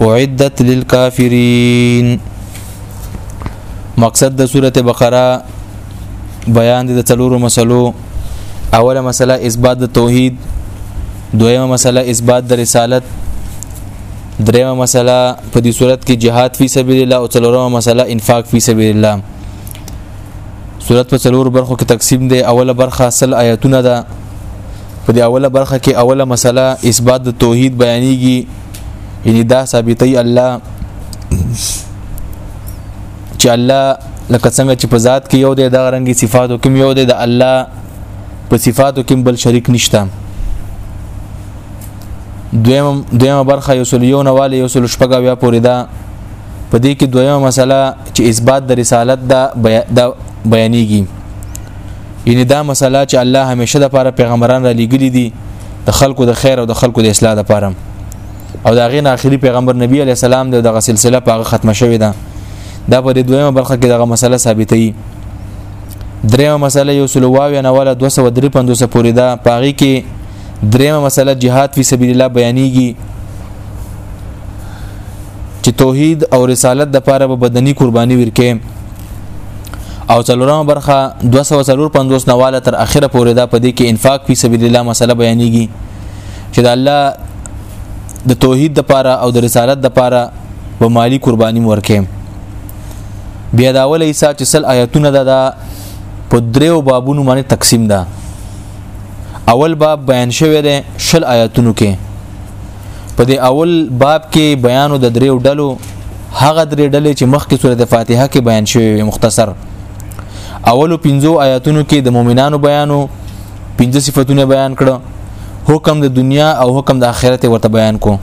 اعدت للكافرين مقصد د سوره بقره بیان دي د څلورو مسلو اوله مسله اثبات د توحید دویمه مسله اثبات د رسالت دریمه مسله په دې صورت کې جهاد فی سبیل الله او څلورمه مسله انفاق فی سبیل الله صورت په څلور برخو کې تقسیم دی اوله برخه سل آیاتونه ده په دې اوله برخه کې اوله مسله اثبات د توحید بیانېږي یعنی دا ثابتې الله چې الله لکه څنګه چې په ذات کې یو دی دا رنګي صفاتو کې یو دی د الله په صفاتو کې بل شریک نشته دویم دویمه برخه یو سل یو نواله یو سل شپږه بیا پورې ده په دې کې دویمه مسله چې اثبات د رسالت دا بیانېږي یعنی دا مسله چې الله همیشه د پاره پیغمبران را لېګلي دي د خلکو د خیر او د خلکو د اصلاح لپاره او دا غین اخیری پیغمبر نبی علی السلام دغه سلسله په ختمه شوې ده دا په دې دویمه برخه کې دغه مسله ثابتې دریمه مسله یو سلواوی نه ولا 253 پورې ده پاغي کې دریمه مسله جهاد فی سبیل الله بیانېږي چې توحید او رسالت د پاره به بدني قرباني ورکې او څلورمه برخه 254 نواله تر اخره پورې دا پدې کې انفاق فی سبیل الله مسله بیانېږي چې د الله د توحید د پاره او د رسالت د پاره به مالی قرباني ورکې بیا دا ولې چې سل آیاتونه دا, دا په دریو بابونو باندې تقسیم ده اول باب بیان شوی دی شل آیاتونو کې په دې اول باب کې بیانو د دریو ډلو هغه درې ډلې چې مخکې سورته فاتحه کې بیان شوی مختصر اولو پنځو آیاتونو کې د مؤمنانو بیانو پنځه صفاتونه بیان کړه حکم د دنیا او حکم د آخرت ورته بیان کو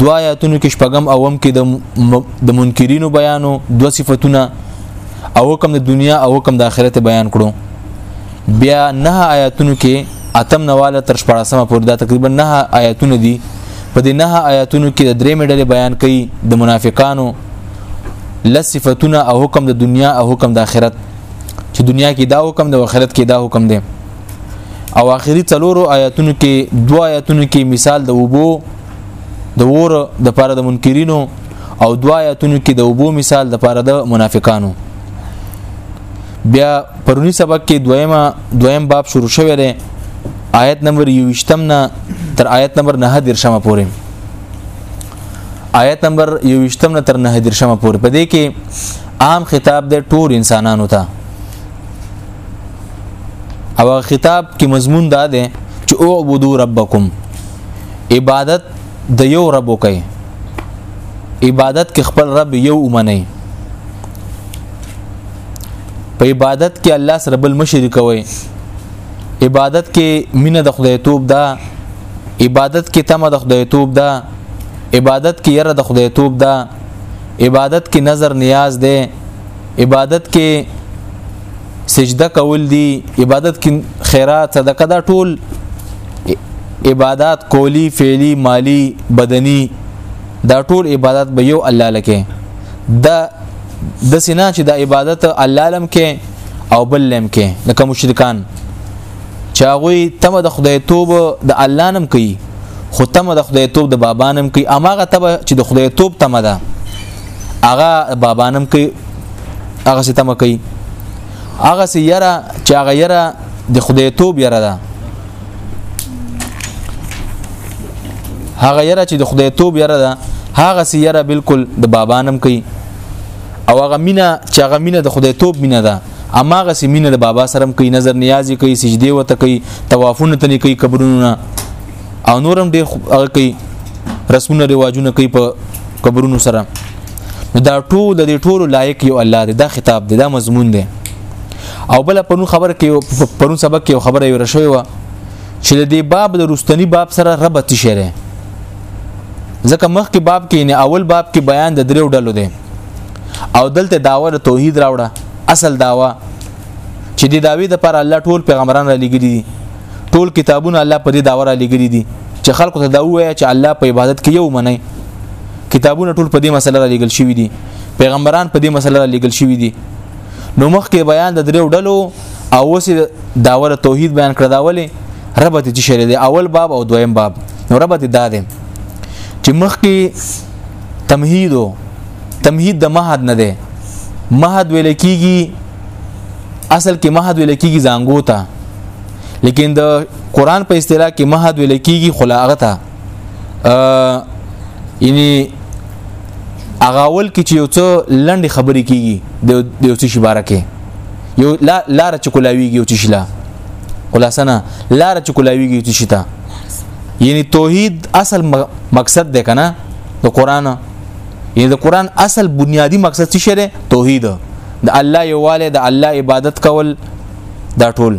دو آیاتونو کې شپږم اوم کې د د منکرینو بیانو دو صفاتونه او حکم د دنیا او حکم د آخرت بیان کړو بیا نه آیاتونو کې اتم نواله تر شپږمه پورې دا تقریبا نه آیاتونه دي په دې نه آیاتونو کې د درې مډلې بیان کړي د منافقانو لصفتونه او حکم د دنیا او حکم د آخرت چې دنیا کې دا حکم د آخرت کې دا حکم دی او آخري څلورو آیاتونو کې دوه آیاتونو کې مثال د وبو د ور د پاره د منکرینو او دوه آیاتونو کې د وبو مثال د پاره د منافقانو بیا پرونی سبق کې دویمه دویم باب شروع شوی دی آیت نمبر 28 نه تر آیت نمبر 9 درشمه پورې آیت نمبر 28 نه تر 9 درشمه پورې په دې کې عام خطاب د ټول انسانانو ته او خطاب کې مضمون دا دی چې او عبدو ربکم عبادت د یو رب وکي عبادت کې خپل رب یو ومني په عبادت کې الله سره بل مشرک وي عبادت کې مینه د خدای توپ ده عبادت کې تمه د خدای توپ ده عبادت کې یره د خدای توپ ده عبادت کې نظر نیاز ده عبادت کې سجده کول دي عبادت کې خیرات صدقه دا ټول عبادت کولی فعلی مالی بدنی دا ټول عبادت به یو الله لکه دا د سینا چې د عبادت الله لم کې او بل لم کې لکه مشرکان چې هغه تمه د خدای توب د الله نم کوي خو تمه د خدای توب د بابا نم کوي اماغه تبه چې د خدای توب تمه ده هغه بابا نم کوي هغه سي تمه کوي هغه سي یره چې هغه یره د خدای توب یره ده هغه یره چې د خدای توب یره ده هغه سی یره بالکل د بابانم کوي او هغه مینا چې هغه مینا د خدای توب مینا ده اما هغه سی مینا د بابا سره کوي نظر نیازي کوي سجدي وته کوي توافونه تني کوي قبرونه او نورم ډیر هغه کوي رسمونه رواجونه کوي په قبرونو سره دا ټول د ټولو لایق یو الله دی دا خطاب دی دا مضمون دی او بل پرون خبره کې پرون سبق کې خبره یو رشوي و چې د دې باب د رستنی باب سره ربط شری ځکه مخکې باب کې نه اول باب کې بیان د دریو ډلو دی او دلته داوا د توحید راوړه اصل داوا چې د داوی د پر الله ټول پیغمبران را لګی دي ټول کتابونه الله په دې داوا را لګی دي چې خلکو ته دا وایي چې الله په عبادت کې یو منی کتابونه ټول په دې مسله را لګل شوی دي پیغمبران په دې مسله را لګل شوی دي نو مخکې بیان د دریو ډلو او اوس داوله توحید بیان کړ داوله رب ته چې شری دی اول باب او دویم باب نو رب ته دا دی چې مخکې تمهید تمهید د مهد نه دی مهد ویل کیږي اصل کې مهد ویل کیږي زنګو ته لیکن د قران په اصطلاح کې مهد ویل کیږي خلاغه ته یعنی هغه اول کې چې یو څه لنډې خبرې کیږي د یو څه شباره کې یو لار چې کولاویږي یو څه شلا خلاصه نه لار چې کولاویږي یو څه شتا یعنی توحید اصل مقصد ده کنه د قران یعنی د قران اصل بنیادی مقصد څه شری توحید د الله یواله د الله عبادت کول دا ټول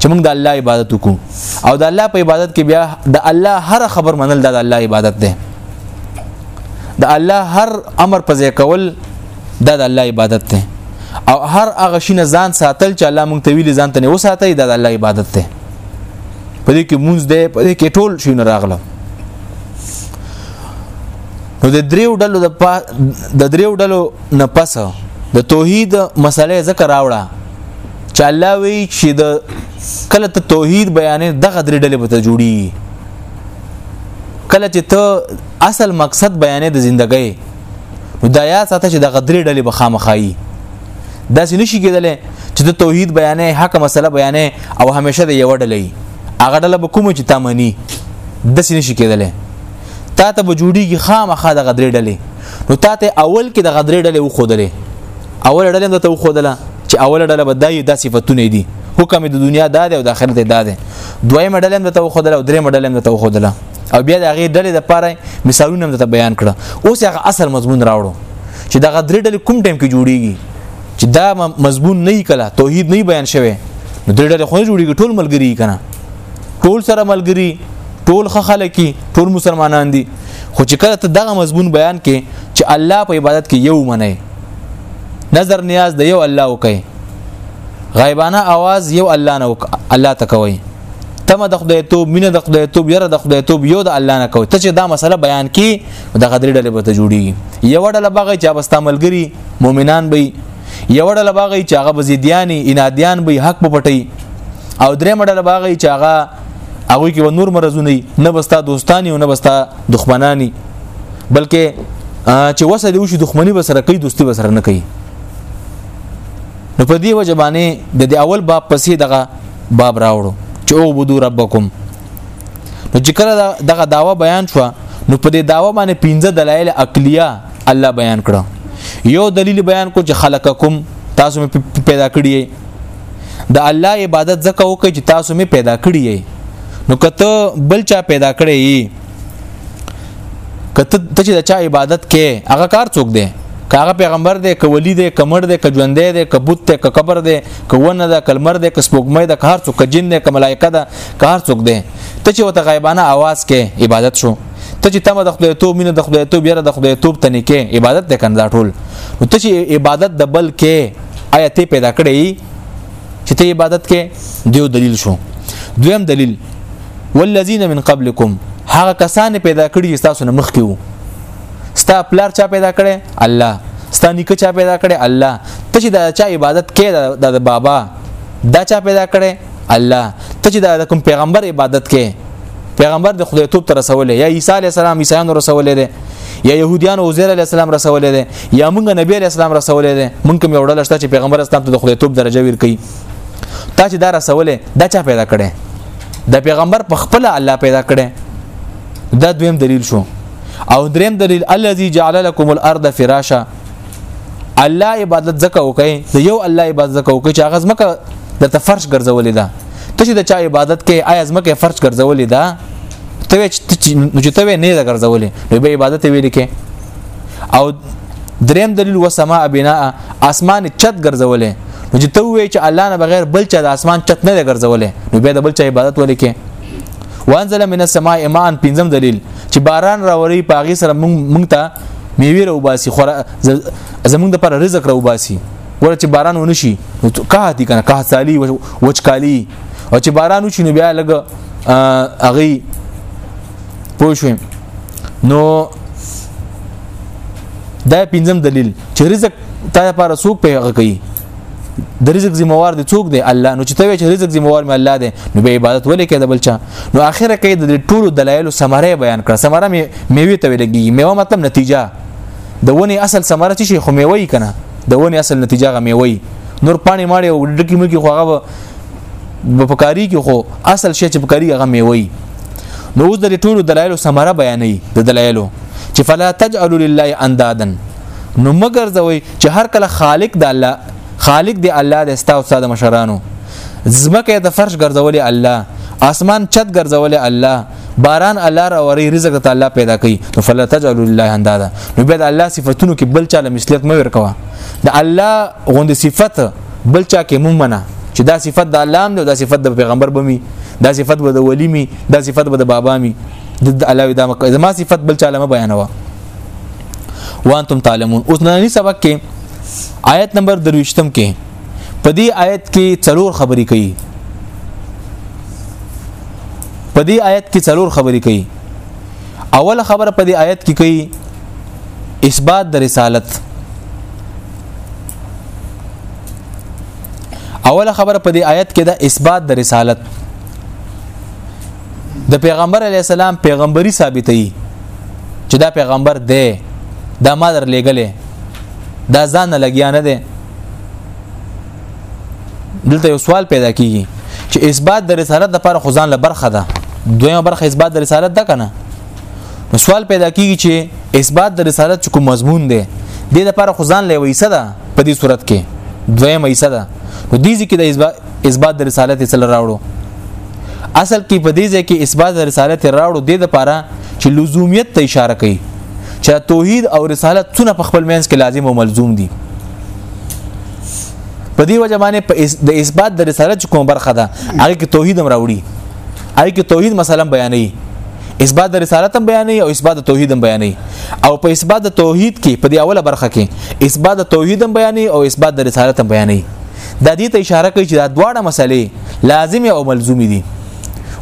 چې موږ د الله عبادت وکړو او د الله په عبادت کې بیا د الله هر خبر منل د الله عبادت ده د الله هر امر په ځای کول د الله عبادت ده او هر هغه شي نه ځان ساتل چې الله موږ ته ویلي ځان ته نه وساتي د الله عبادت ده په دې کې مونږ ده په دې کې ټول شي نه راغله نو د دریو ډلو د دریو ډلو نه پس د توحید مسله ذکر راوړه چې الله وی چې د کله ته توحید بیانې دغه درې ډلې به ته جوړي کله چې ته اصل مقصد بیانې د ژوندۍ نو دا یا ساته چې دغه درې ډلې به خامخایي دا څه نشي کېدلی چې د توحید بیانې حق مسله بیانې او همیشه د یو ډلې هغه ډله به کوم چې تامني د څه نشي کېدلی تا ته به جوړیږي خامخا د غدرې ډلې نو تا ته اول کې د غدرې ډلې وخودلې اول ډلې د ته وخودله چې اول ډله به دایي د صفاتونه دي حکم د دنیا دا دی او د آخرت دا دی دویمه ډله د ته وخودله او دریمه ډله د ته وخودله او بیا د هغه ډلې د پاره مثالونه د ته بیان کړه اوس هغه اصل مضمون راوړو چې د غدرې ډلې کوم ټیم کې جوړیږي چې دا مضمون نه کله توحید نه بیان شوی نو درې ډلې خو جوړیږي ټول ملګری کنه ټول سره ملګری ټول خلک ټول مسلمانان دي خو چې کله ته دغه مضمون بیان کې چې الله په عبادت کې یو منئ نظر نیاز د یو الله وکي غیبانه आवाज یو الله نه الله تکوي تم د خدای توب مینه د خدای توب یره د خدای توب یو د الله نه کوي ته چې دا مسله بیان کی د غدری ډلې به ته جوړي یو ډله بغه چې بس تاملګری مؤمنان به یو ډله باغی چې هغه بزیدیانی انادیان به حق په پټي او درې مډله باغی چې هغه هغه کې نور مرزونه نه بستا دوستانی او نه بستا دښمنانی بلکې چې وسه دی وشي دښمنی به سره کوي دوستی به سره نه کوي نو په دې وجبانه د اول باب پسې دغه باب راوړو چې او بدو ربکم نو چې کله دغه داوا بیان شو نو په دې داوا باندې پنځه دلایل عقلیه الله بیان کړو یو دلیل بیان کو چې خلقکم تاسو می پیدا کړی د الله عبادت زکه وکړي چې تاسو می پیدا کړی نو کته بل چا پیدا کړی کته ته چې د چا عبادت کې هغه کار څوک دی کاغه پیغمبر دی ک ولی دی کمر دی ک ژوند دی ک بوت دی ک قبر دی ک ونه دی کلمر دی ک سپوږمۍ دی ک هر څوک جن دی ک ملائکه دی کار څوک دی ته چې وته غیبانه आवाज کې عبادت شو ته چې تمه د خدای توب مینه د خدای توب یره د خدای توب تنې کې عبادت د کنده ټول نو ته چې عبادت د بل کې آیا ته پیدا کړې چې ته عبادت کې دیو دلیل شو دویم دلیل والذین من قبلکم هغه کسان پیدا کړی چې تاسو نه مخکې وو ستا پلار چا پیدا کړي الله ستا نیکه چا پیدا کړي الله ته چې دا چا عبادت کې دا د بابا دا چا پیدا کړي الله ته چې دا کوم پیغمبر عبادت کې پیغمبر د خدای توپ تر رسولې یا عیسی علی السلام عیسایانو رسولې ده یا يهوديان او زير عليه السلام رسولې ده یا مونږ نبی عليه السلام رسولې ده مونږ کوم یو ډول شته چې پیغمبر اسلام ته د خدای توپ درجه ور کوي تا چې دا رسولې دا چا پیدا کړي د پیغمبر په خپل الله پیدا کړي دا دویم دلیل شو او دریم دلیل الذي جعل لكم الارض فراشا الله عبادت زکه وکي د یو الله عبادت زکه وکي چې هغه زمکه د تفرش ګرځولې ده ته چې د چا عبادت کې آیا زمکه فرش ګرځولې ده ته چې ته نه ده ګرځولې نو به عبادت ویل کې او دریم دلیل وسما بنا اسمان چت ګرځولې نو چې ته وې چې الله نه بغیر بل چا د اسمان چت نه ګرځولې نو به د بل چا عبادت ولې کې وانزل من السماء ماء پنځم دلیل چې باران راوري پاغي سره مونږ ته میوه رو باسي خو زمونږ د پر رزق رو باسي ور چې باران ونه شي که دي کنه که سالي وچکالي او چې باران وشي نو بیا لګ اغي پوه شو نو دا پنځم دلیل چې رزق تا لپاره څوک پیغه کوي د رزق ذمہوار دی څوک دی الله نو چې ته چې رزق ذمہوار مې الله دی نو به عبادت ولې کېده بلچا نو اخر کې د ټولو دلایلو سمره بیان کړه سمره می میوي ته لګي میوه مطلب نتیجه د ونی اصل سمره چې خو میوه یې کنه د ونی اصل نتیجه غ میوه نور پانی ماړي او ډکی مکی خو هغه په پکاري کې خو اصل شی چې پکاري هغه میوي نو اوس د ټولو دلایلو سمره بیانې د دلایلو چې فلا تجعلوا لله اندادا نو مگر زوي چې هر کله خالق د الله خالق دی الله د استاد استاد مشرانو زمکه د فرش ګرځولې الله اسمان چت ګرځولې الله باران الله را وری رزق ته الله پیدا کوي نو فلا تجعل لله اندادا نو به د الله صفاتونو کې بل چاله مثلیت مې ورکوا د الله غوند صفت بل چا کې ممنه چې دا صفت د الله هم دا صفت د پیغمبر بمي دا صفت به د ولی می دا صفت به د بابا می د الله دا ما صفت بل چاله مې بیانوا وانتم تعلمون اوس نن سبق کې آیت نمبر 23 کې په دې آیت کې څلور خبرې کوي په دې آیت کې څلور خبرې کوي اول خبره په دې آیت کې کوي اثبات د رسالت اول خبره په دې آیت کې د اثبات د رسالت د پیغمبر علی السلام پیغمبري ثابتې چې دا پیغمبر دی دا ما در لېګلې دا ځان لګیا نه دی دلته یو سوال پیدا کیږي چې اثبات د رسالت د پر خزان له برخه ده دویمه برخه اثبات د رسالت ده کنه نو سوال پیدا کیږي چې اثبات د رسالت کوم مضمون دی د لپاره خزان له ویسه ده په دې صورت کې دویمه ایسه ده نو دې ځکه د اثبات د رسالت یې سره راوړو اصل کې په دې ځای کې اثبات د رسالت یې راوړو د لپاره چې لزومیت ته اشاره کوي چې توحید او رسالت څونه په خپل منځ کې لازم او ملزوم دي په دې وجه باندې د اثبات د رسالت کوم برخه ده هغه کې توحید هم راوړي هغه کې توحید مثلا بیانوي اثبات د رسالت هم بیانې او اثبات د توحید هم بیانې او په اثبات د توحید کې په دې اوله برخه کې اثبات د توحید هم بیانې او اثبات د رسالت هم بیانې دا دې ته اشاره کوي چې دا دواړه مسلې لازم او ملزوم دي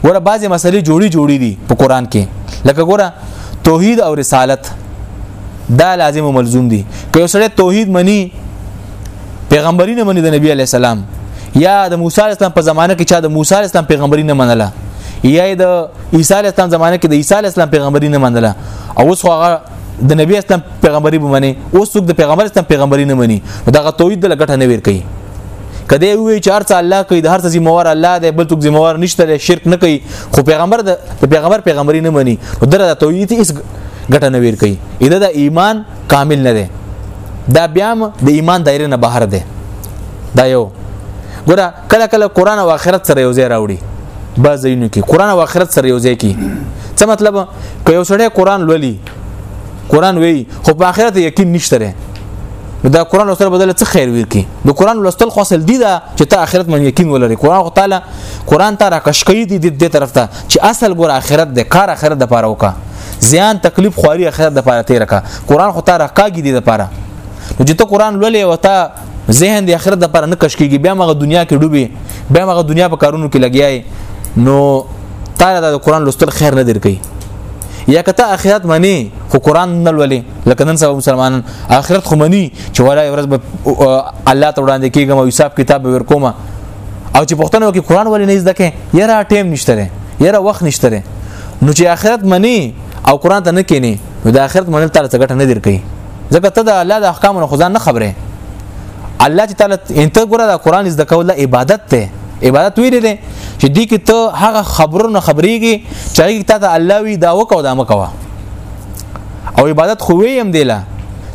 ور بعضې مسلې جوړي جوړي دي په قران کې لکه ګوره توحید او رسالت دا لازم او ملزوم دي که یو سړی توحید مني پیغمبري نه مني د نبی علی السلام یا د موسی علی السلام په زمانه کې چا د موسی علی السلام پیغمبري نه منله یا د عیسی علی السلام زمانه کې د عیسی علی السلام پیغمبري نه منله او اوس هغه د نبی اسلام پیغمبري بمنه اوس څوک د پیغمبر اسلام پیغمبري نه مني دغه توحید د لګټه نه ور کوي کله وی چې هرڅه الله کوي د هرڅه ذمہوار الله دی بل څوک ذمہوار نشته شرک نه کوي خو پیغمبر د پیغمبر پیغمبري نه مني نو دغه توحید هیڅ ګټه نه ور کوي اېدا د ایمان کامل نه دی دا بیا د ایمان دایره نه بهر دی دا یو ګوره کله کله قران او آخرت سره یو ځای راوړي بعضینو کې قران او آخرت سره یو ځای کې څه مطلب که یو سړی قران لولي قران وی خو په آخرت یقین نشته لري دا قران لوستل بدل څه خیر ورکی د قران لوستل خو اصل دی دا چې ته آخرت من یقین ولري قران خو تعالی قران ته راکشکې دي د دې طرف ته چې اصل ګور آخرت د کار آخرت د پاره وکا زیان تکلیف خواري آخرت د پاره تیر کا قران خو ته راکاږي دي د پاره نو چې ته قران لولې او ته ذهن د اخرت لپاره نه کش کیږي بیا مغه دنیا کې ډوبي بیا مغه دنیا په کارونو کې لګیای نو تعالی د قران لوستل خیر نه درکې یا کته اخرت منی خو قران نه لولې لکه نن سبا مسلمانان اخرت خو منی چې ولا ورځ به الله ته وړاندې کیږم او حساب کتاب ور کوم او چې پښتنو کې قران ولې نه زده کې یاره ټیم نشته یاره وخت نشته نو چې اخرت منی او قران ته نه کینی نو د اخرت منل تعالی څخه ګټه نه درکې ځکه ته د الله د احکامو نه خدان نه خبره الله تعالی انته ګره د قران زده کول عبادت ته عبادت ویل دي چې دې کې ته هغه خبرو نه خبرېږي چې هغه ته ته الله وی دا وکاو دا مکوا او عبادت خو ویم دی لا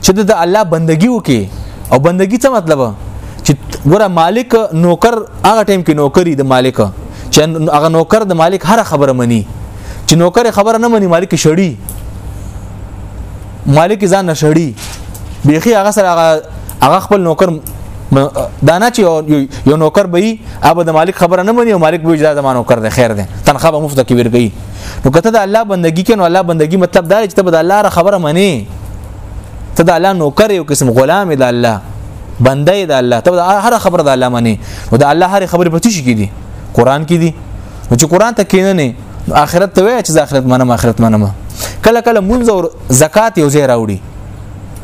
چې د الله بندگی وکي او بندگی څه مطلب چې ګوره مالک نوکر هغه ټیم کې نوکری د مالک چې هغه نوکر د مالک هر خبره مني چې نوکر خبره نه مني مالک شړی مالک ځان نشړي بیخي هغه سره هغه خپل نوکر دانا چې یو نوکر به وي اب د مالک خبره نه مني او مالک به اجازه مانو کړ خیر ده تنخواه به مفت کې ورګي نو کته د الله بندگی کین او الله بندگی مطلب دا چې ته د الله را خبره مني ته د الله نوکر یو قسم غلام د الله بنده د الله ته د هر خبره د الله مني او د الله هر خبره پتی شي کیدی قران کې دي نو چې قران ته کینې نو آخرت ته وای چې آخرت منم آخرت منم کله کله مونږ او زکات یو ځای راوړي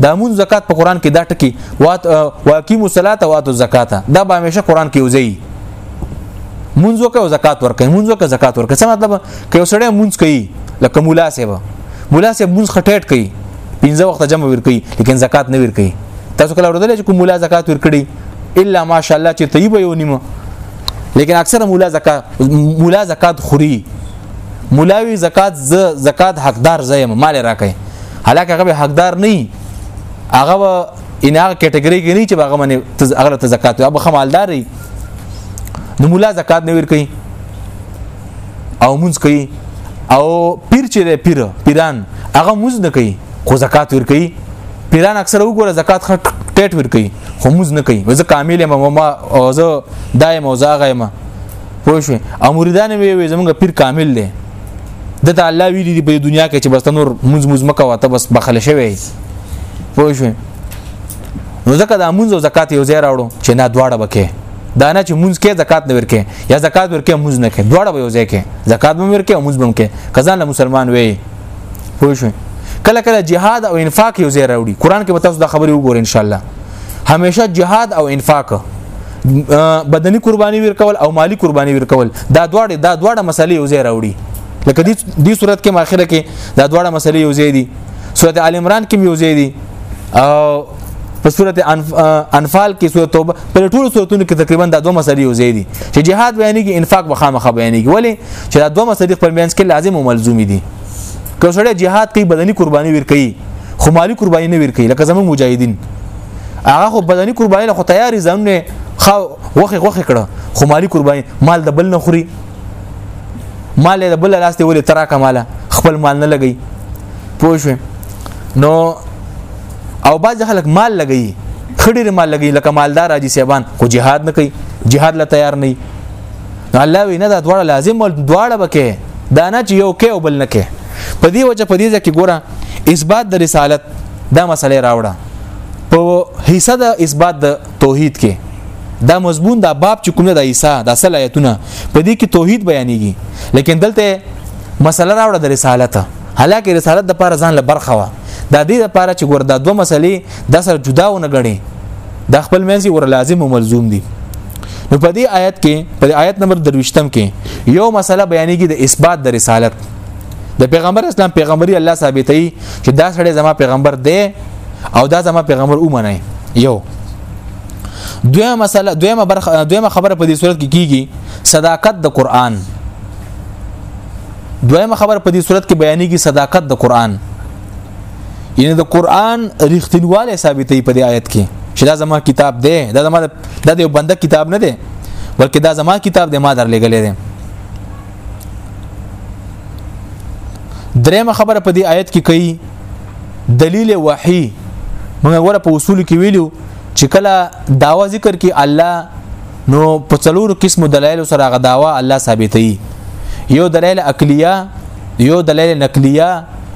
دا مون زکات په قران کې دا ټکی وات واقیم الصلاه وات الزکات دا به همیشه قران کې وزي مونږ وکړو زکات ورکړي مونږ وکړو زکات ورکړي څه مطلب کې وسړی مونږ کوي لکه مولا صاحب مولا صاحب مونږ خټټ کوي پنځه وخت جمع ور کوي لیکن زکات نه ور کوي تاسو کله ورته چې کوم مولا زکات ور کړی الا ماشاءالله چې طيبه یو نیمه لیکن اکثر مولا زکات مولا زکات خوري مولاوی زکات ز زکات حقدار زیم مال راکې حالکه هغه حقدار نه هغه ان هغه کټګوري کې نه چې هغه باندې هغه ته زکات او هغه مالدار دی نو مولا زکات نه ور کوي او مونږ کوي او پیر چې پیر پیران هغه مونږ نه کوي خو زکات ور کوي پیران اکثر وګوره زکات خټ ټیټ ور کوي خو موز نه کوي وځه کامل ما ما زه دایم او زاغه ما پوه شو او مریدان وی وی زمونږ پیر کامل دی د ته الله ویلی دی په دنیا کې چې بس نور موز موز مکه واته بس بخله شوی پوه شو نو زکه د امونز او زکات یو ځای راوړو چې نه دواړه بکې دا نه چې مونږ کې زکات نه ورکې یا زکات ورکې مونږ نه کې دواړه به یو ځای کې زکات به ورکې او مونږ به کې کزان مسلمان وي پوه شئ کله کله جهاد او انفاق یو ځای راوړي قران کې به تاسو دا خبرې وګورئ ان شاء الله همیشه جهاد او انفاق بدني قرباني ورکول او مالی قرباني ورکول دا دواړه دا دواړه مسلې یو ځای راوړي لکه دې دې صورت کې ماخره کې دا دواړه مسلې یو ځای دي سورته ال عمران کې یو ځای دي او په سورته انفال کې سورته توبه په ټولو سورتونو کې تقریبا دا دوه مسلې یو ځای دي چې جهاد بیانېږي انفاق به خامخا بیانېږي ولی چې دا دوه مسلې خپل منځ کې لازم او ملزوم دي که سړی جهاد کوي بدني قرباني ور کوي خو مالی قرباني نه ور کوي لکه زموږ مجاهدین هغه خو بدني قرباني له خو تیاری ځنه خو وخه وخه کړه خو مالی قرباني مال د بل نه خوري مال د بل لاس ته ولې ترا کماله خپل مال نه لګي پوه شو نو او بعض خلک مال لګي خډیر مال لګي لکه مالدار حاجی صاحبان خو jihad نه کوي jihad لا تیار نه الله وینا دا دواړه لازم ول دواړه بکې دا نه چې یو کې او بل نه کې په دې وجه په دې ځکه ګوره اثبات د رسالت دا مسله راوړه په حصہ د اثبات د توحید کې دا مضمون دا باب چې کومه د عیسی د اصل آیتونه په دې کې توحید بیانېږي لیکن دلته مسله راوړه د رسالت حالکه رسالت د پاره ځان له برخه وا د دې لپاره چې ګور دا دوه مسلې د سره جدا ونه غړي د خپل منځ ور لازم او ملزوم دي نو په دې آیت کې په آیت نمبر 23م کې یو مسله بیانېږي د اثبات د رسالت د پیغمبر اسلام پیغمبري الله ثابتې چې دا سړی زما پیغمبر دی او دا زما پیغمبر اومنه یو دویمه مسله دویمه برخه دویمه خبره په دې صورت کې کیږي صداقت د قران دویمه خبر په دې صورت کې بیانېږي صداقت د قران یعنی د قران رښتینواله ثابتې په دې آیت کې چې دا زما کتاب دی دا زما د یو بنده کتاب نه دی بلکې دا زما کتاب دی ما درلېګلې دی درېمه خبره په دې آیت کې کوي دلیل وحی موږ غره په اصول کې ویلو چې کله داوا ذکر کې الله نو په څلورو قسمو دلایل سره هغه داوا الله ثابتوي یو دلیل عقلیه یو دلیل نقلیه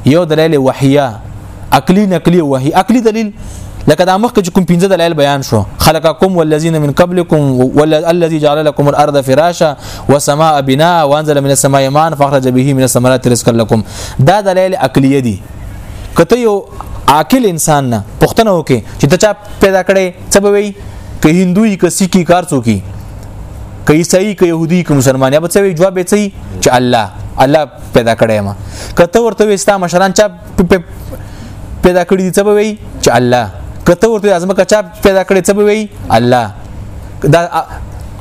یو دلیل وحیه عقلی نقلی وحی عقلی دلیل لکه دا مخکې کوم پنځه دلایل بیان شو خلقکم والذین من قبلکم والذی جعل لكم الارض فراشا والسماء بناء وانزل من السماء ماء فاخرج به من الثمرات رزقا لكم دا دلایل عقلیه دي کته یو عاقل انسان نه پښتنه وکي چې ته چا پیدا کړي څه به وي که هندو یې که سیکي کار څوک یې که عیسائی که يهودي که مسلمان یا بچوي جواب به چي چې الله الله پیدا کړی ما کته ورته وستا مشران چا پیدا کړی دي څه به وي چې الله کته ورته ازمه کچا پیدا کړی څه به وي الله دا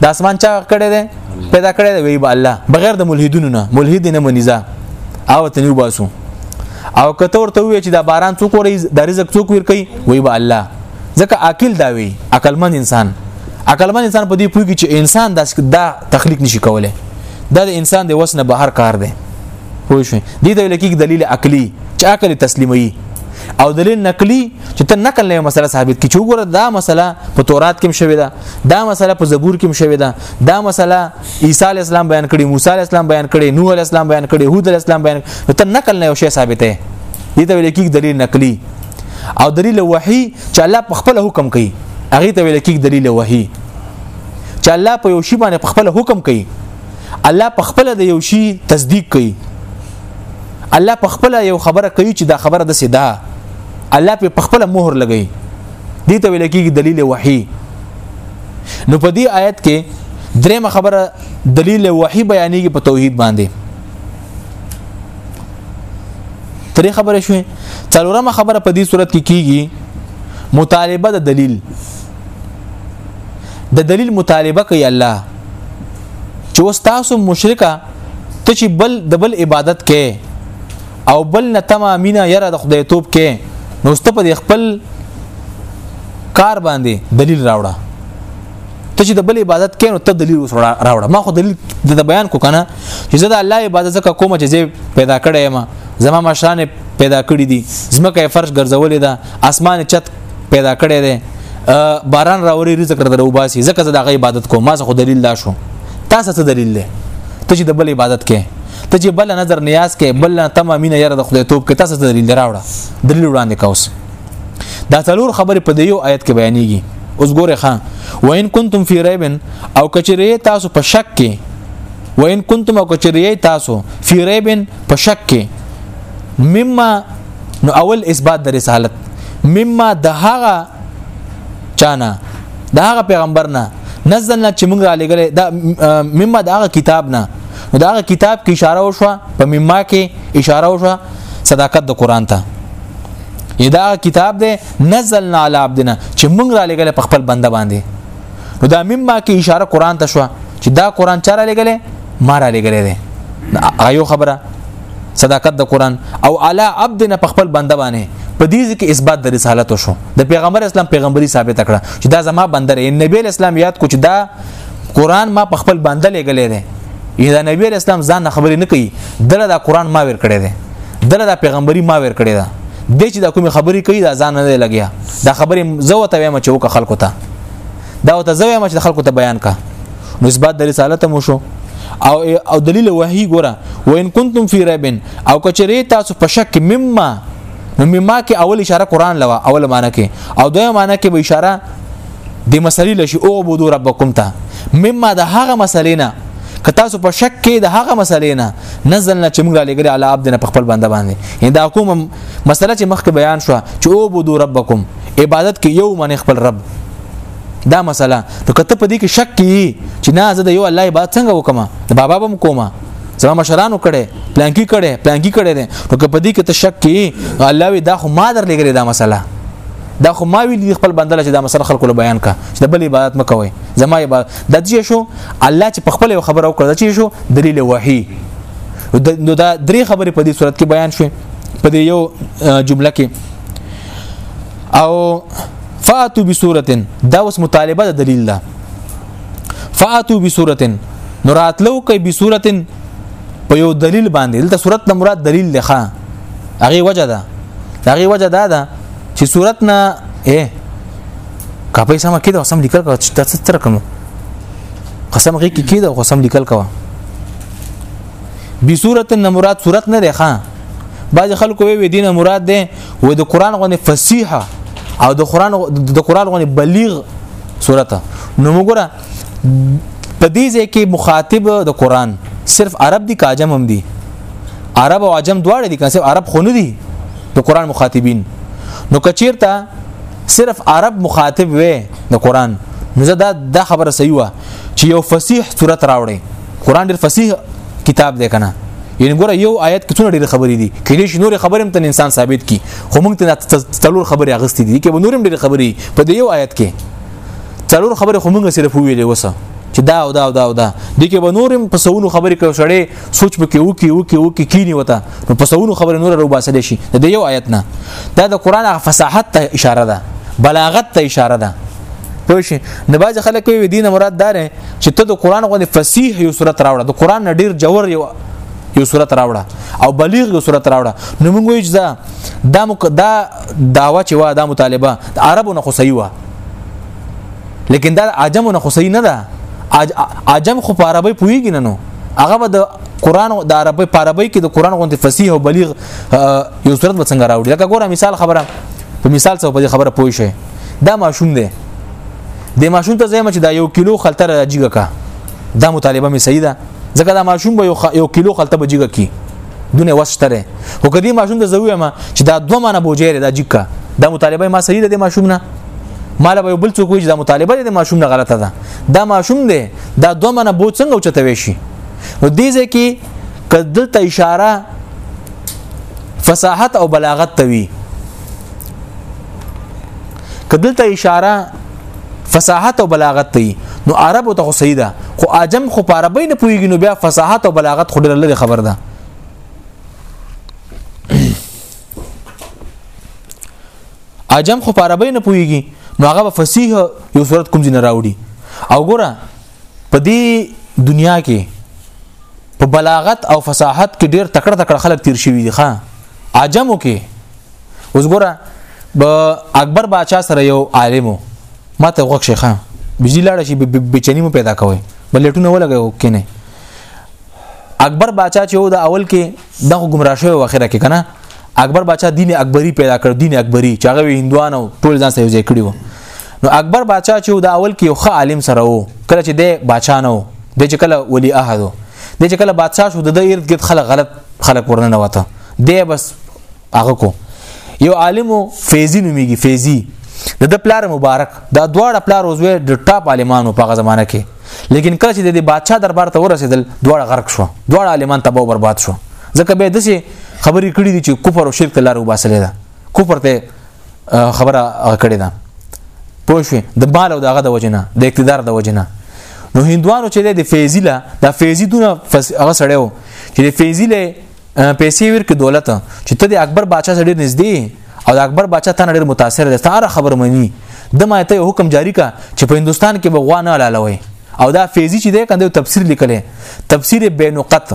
د اسمان چا کړی دی پیدا کړی دی وی به الله بغیر د ملحدونو نه ملحد نه منیزا او تنیو باسو او کته ورته وی چې دا باران څوک ورې د رزق څوک ور کوي وی به الله ځکه عاقل دا وی عقلمن انسان عقلمن انسان په دې پوهږي چې انسان داس دا تخلیق نشي کولای دا د انسان د وسنه بهر کار دی پوه شئ دې د لکیک دلیل عقلی چې عقل تسلیمي او دلیل نقلی چې ته نقل نه مسله ثابت کی چې وګوره دا مسله په تورات کې شوې ده دا مسله په زبور کې شوې ده دا مسله عیسی علی السلام بیان کړي موسی علی السلام بیان کړي نوح علی السلام بیان کړي هود علی السلام بیان کړي ته نقل نه یو شی ثابته دي ته ویل کېږي دلیل نقلی او دلیل وحی چې الله په خپل حکم کوي هغه ته ویل کېږي دلیل وحی چې الله په یو شی باندې په خپل حکم کوي الله په خپل د یو شی تصدیق کوي الله په خپل یو خبره کوي چې دا خبره د سیدا الله په خپل مهر لګي دي ته ویل کېږي دلیل وحی نو په دې آیت کې درېمه خبره دلیل وحی بیانېږي په توحید باندې ترې خبره شوې څلورمه خبره په دې صورت کې کیږي مطالبه د دلیل د دلیل مطالبه کوي الله چې وستاسو مشرکا ته چې بل د بل عبادت کې او بل نه تما مینا یره د خدای توپ کې نو ست په خپل کار باندې دلیل راوړه ته چې د بل عبادت کینو ته دلیل وسره راوړه ما خو دلیل د بیان کو کنه چې زه د الله عبادت زکه کوم چې زه پیدا کړی ما زما مشران پیدا کړی دي زمکه فرش ګرځولې ده اسمان چت پیدا کړی دی باران راوري رزق را درو باسي زکه زه د عبادت کوم ما خو دلیل لا شو تاسو ته دلیل ده ته چې د بل عبادت کې ته چې بل نظر نیاز کې بل تمه مینه یره د خدای توپ کې تاسو دلیل راوړه دلیل وړاندې کاوس دا څلور خبرې په دیو آیت کې بیانېږي اوس ګوره خان وان کنتم فی ریب او کچری تاسو په شک کې وان کنتم او کچری تاسو فی ریب په شک کې مما نو اول اثبات د رسالت مما د هغه چانه د هغه پیغمبر نه نزلنا چې موږ را لګلې دا مما د هغه کتاب نه نو دا کتاب کې اشاره وشوه په مما کې اشاره وشوه صداقت د قران ته دا کتاب دی نزلنا علی عبدنا چې موږ را لګل په خپل بنده باندې نو دا مما کې اشاره قران ته شو چې دا قران چا را لګل ما را لګل دی ایو خبره صداقت د قران او علی عبدنا په خپل بنده باندې په دې کې اثبات د رسالت شو د پیغمبر اسلام پیغمبري ثابت کړه چې دا زما بندر نبی اسلام یاد کو چې دا قران ما په خپل باندې لګلې ده دا نبی علیہ السلام ځان خبرې نه کوي دله دا قران ما ور کړې ده دله دا پیغمبري ما ور کړې ده د چې دا کوم خبرې کوي دا ځان نه لګیا دا خبرې زو ته وایم چې وکړه خلکو ته دا ته زو وایم چې خلکو ته بیان کا نسبت د رسالت مو شو او او دلیل وحی ګوره وان کنتم فی ریب او کچری تاسو په شک مما نو مما کې اول اشاره قران لوا اول معنی کې او دویم معنی کې به اشاره د مسلې لشي او عبدو ربکم ته مما د هغه مسلې نه که تاسو په شک کې د هغه مسلې نه نزلنا چې موږ را لګري علی عبد نه په خپل بنده باندې ان دا کوم مسله چې مخکې بیان شو چې او عبدو ربکم عبادت کې یو من خپل رب دا مسله نو کته په دې کې شک کی چې نه زه د یو الله عبادت څنګه وکم د بابا بم کومه زما مشرانو کړي پلانکی کړي پلانکی کړي نو که په دې کې ته شک کی الله وی دا خو ما در لګره دا مسله دا خو ما ویل دي خپل بندل چې دا مسله خلکو له بیان کا چې د بل عبادت مکوي زما عبادت د دې شو الله چې په خپل یو خبره وکړه چې شو دلیل وحی نو دا درې خبرې په دې صورت کې بیان شوې په دې یو جمله کې او فاتو بسورتن دا اوس مطالبه د دلیل ده فاتو بسورتن نو راتلو کوي بسورتن په یو دلیل باندې دلته صورت نه مراد دلیل لخوا هغه وجه ده هغه وجه دا ده چې صورت نه اے کاپې سم کېده سم لیکل کوي چې تاسو تر کوم قسم غي کې کېده خو سم لیکل کوي بي صورت نه مراد صورت نه دی ښا بعض خلکو وی دینه مراد ده و د قران غو فصیحه او د قران د قران غو بلیغ صورت نو موږ په دې ځای کې مخاطب د قران صرف عرب دي کاجم هم دي عرب او عجم دواړه دي کنه عرب خو نه دي د قران مخاطبین نو کچیرته صرف عرب مخاطب وي د قران نو دا د خبره صحیح و چې یو فصیح صورت راوړي قران ډیر فصیح کتاب دی کنه یعنی ګوره یو آیت کې څونه ډېر خبرې دي کله چې نور خبرې هم ته انسان ثابت کی خو موږ ته تلور خبرې اغستې دي کې نور هم ډېر خبرې په دې یو آیت کې څلور خبره خو موږ صرف ویلې وسه چې دا او دا او دا او دا د کې به نورم په سونو خبرې کوي سړی سوچ پکې وکي وکي وکي کینی وته نو په سونو خبرې نور رو باسل شي د یو آیت نه دا د قران فصاحت ته اشاره ده بلاغت ته اشاره ده پوه شي نه باز خلک وي دین مراد دار چې ته د قران غو فصیح یو صورت راوړه د قران ډیر جوور یو یو صورت راوړه او بلیغ یو صورت راوړه نو موږ یې دا دا داوا چې وا دا مطالبه عربو نه خو صحیح لیکن دا عجم نه خو صحیح نه ده عجم خو په عربی پویږي نه نو هغه به د قران د عربی په عربی کې د قران غونډه فصیح او بلیغ یو صورت وڅنګ راوړي لکه ګوره مثال خبره په مثال څه په خبره پوي شي دا ماشوم دی د ماشوم ته زما چې دا یو کیلو خلطه راجیګه کا دا مطالبه می صحیح ده ځکه دا ماشوم به یو کیلو خلته به جګه کی دونه وسټره خو کدی ماشوم ته زوی ما چې دا دوه منه بوجره دا جګه دا مطالبه ما صحیح ده ماشوم نه مال به بل څوک وي دا مطالبه د ماشوم نه غلطه ده دا ماشوم دی دا دوه منه بو څنګه چتوي شي نو دې ځکه کدل ته اشاره فصاحت او بلاغت توي کدل ته اشاره فصاحت او بلاغت ته نو عربو ته خو صحیح ده خو عجم خو په عربی نه پوهیږي نو بیا فصاحت او بلاغت خو ډېر لري خبر ده عجم خو په عربی نه پوهیږي نو هغه به فصیح یو صورت کوم ځای نه راوړي او ګوره په دې دنیا کې په بلاغت او فصاحت کې ډېر تکړه تکړه خلک تیر شوي دي ښا عجمو کې اوس ګوره به اکبر باچا سره یو عالمو ما ته غوښ شيخه بجلی لاړه شي بچنی مو پیدا کوي بل لټونه ولګو کینه اکبر باچا چې و د اول کې دغه گمراه شوی واخره کې کنه اکبر باچا دین اکبری پیدا کړ دین اکبری چې هغه هندوانو ټول ځان سره ځای کړی و نو اکبر باچا چې د اول کې یو ښه عالم سره وو کله چې دی باچا نه وو د چې کله ولی عهد وو د چې کله بادشاہ شو د ارد ګرد خلک غلط خلک ورننه وته دی بس هغه کو یو عالم فیضی نومیږي فیضی د د پلار مبارک دا دواړه پلار وزوی د ټاپ عالمانو په زمانه کې لیکن کله چې د بادشاه دربار ته ورسېدل دواړه غرق شو دواړه عالمان تباہ برباد شو ځکه به دسه خبرې کړې دي چې کفر او شرک لارو باسلې ده کفر ته خبره کړې ده پوه شو د مال او دغه د وجنه د اقتدار د وجنه نو هندوانو چې د فیزیلا د فیزیدونه هغه سړیو چې د فیزیله پیسې ورکې دولت چې ته د اکبر بادشاہ سره ډیر نږدې او د اکبر بادشاہ تنه ډیر متاثر دی ستاره خبر مني د ما ته حکم جاری کا چې په هندستان کې به غوا نه حلالوي او دا فیزی چې دی کنده تفسیر لیکلی تفسیر بینقط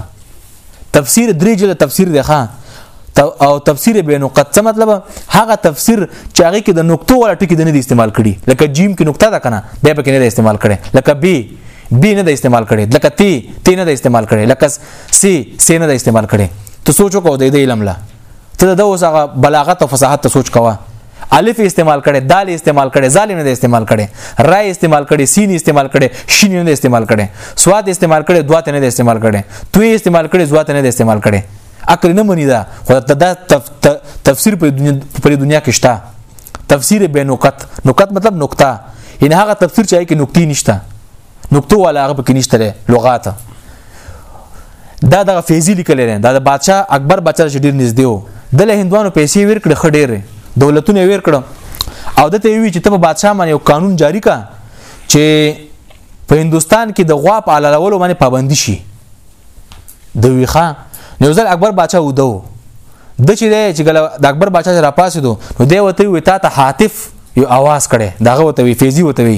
تفسیر درې جلد تفسیر دی ښا او تفسیر بینقط څه مطلب هغه تفسیر چې هغه کې د نقطو ولا ټکی د نه استعمال کړي لکه جیم کې نقطه ده کنه بیا به کې نه استعمال کړي لکه بی بی نه د استعمال کړي لکه تی تی نه د استعمال کړي لکه سی سی نه استعمال کړي ته سوچ وکاو د دې علم لا ته د اوس هغه بلاغت او فصاحت ته سوچ کوا الف استعمال کړي دال استعمال کړي ظالم نه استعمال کړي را استعمال کړي سین استعمال کړي شین نه استعمال کړي سواد استعمال کړي دوات نه استعمال کړي تو استعمال کړي زوات نه استعمال کړي عقل نه منی دا خو دا تفسیر په دنیا په دنیا کې شته تفسیر به نقط نقط مطلب نقطه ان هغه تفسیر چې کې نقطې نشته نقطو ولا هغه پکې نشته لري لغات دا دغه فیزی لیکل لري دا د بادشاه اکبر بادشاه شډیر نږدې و د له هندوانو پیسې ور کړې خډېر دولتونه ور کړم او دته وی چې ته په بادشاه باندې یو قانون جاری کا چې په هندستان کې د غوا په علالولو باندې پابندي شي د ویخه نوزل اکبر بادشاه ودو د چې دی چې ګل د اکبر بادشاہ سره پاسې دو نو دی وته وی تا ته حاتف یو आवाज کړي داغه وته وی فیزی وته وی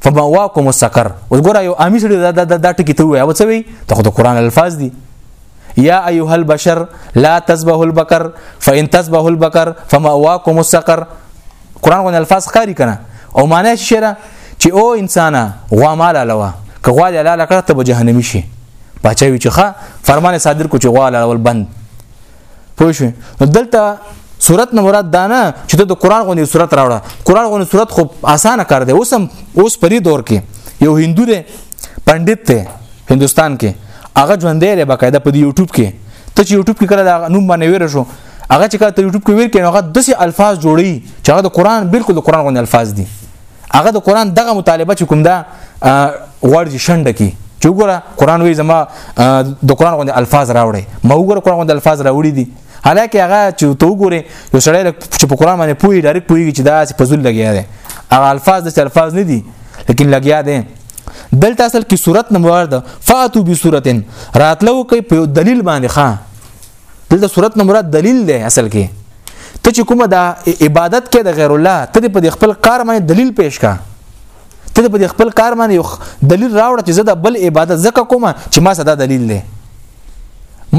فمواکم السقر اوس ګوره یو عامي سړي دا دا دا ټکی ته وایي او څه وایي ته خو د قران الفاظ دي یا ایها البشر لا تسبه البقر فان تسبه البقر فمواکم السقر قران غو الفاظ قاری کنه او معنی شي را چې او انسانه غوا مال لوا که غوا دې لاله کړه ته به جهنمی شي بچوي چې ښا فرمان صادر کو چې غوا لاله ول بند پوه شو نو دلته صورت نه مراد دانه چې د قران غونې صورت راوړه قران غونې صورت خو اسانه کار دی اوس هم اوس پرې دور کې یو هندو دی پندیت دی هندستان کې هغه ژوند دی باقاعده په یوټیوب کې ته چې یوټیوب کې کړه دا نوم باندې ویره شو هغه چې کله ته یوټیوب کې ویر کړي هغه دسي الفاظ جوړي چې هغه د قران بالکل د قران غونې الفاظ دي هغه د قران دغه مطالبه چې کوم دا غوړ دي شنډه کی چې وګوره قران وی زما د قران غوند الفاظ راوړي ما وګوره قران غوند الفاظ راوړي دي حالکه هغه چې تو وګوره یو سړی چې په قران باندې پوي ډایرک پوي چې دا په ځل لګیا دی هغه الفاظ د الفاظ نه دي لیکن لګیا دی دلته اصل کې صورت نه مراد فاتو بصورتن راتلو کوي په دلیل باندې ښا دلته صورت نه مراد دلیل دی اصل کې ته چې کومه دا عبادت کې د غیر الله ته په خپل کار باندې دلیل پیش کا ته په خپل کار باندې یو دلیل راوړ چې زه د بل عبادت زکه کوم چې ما صدا دلیل دی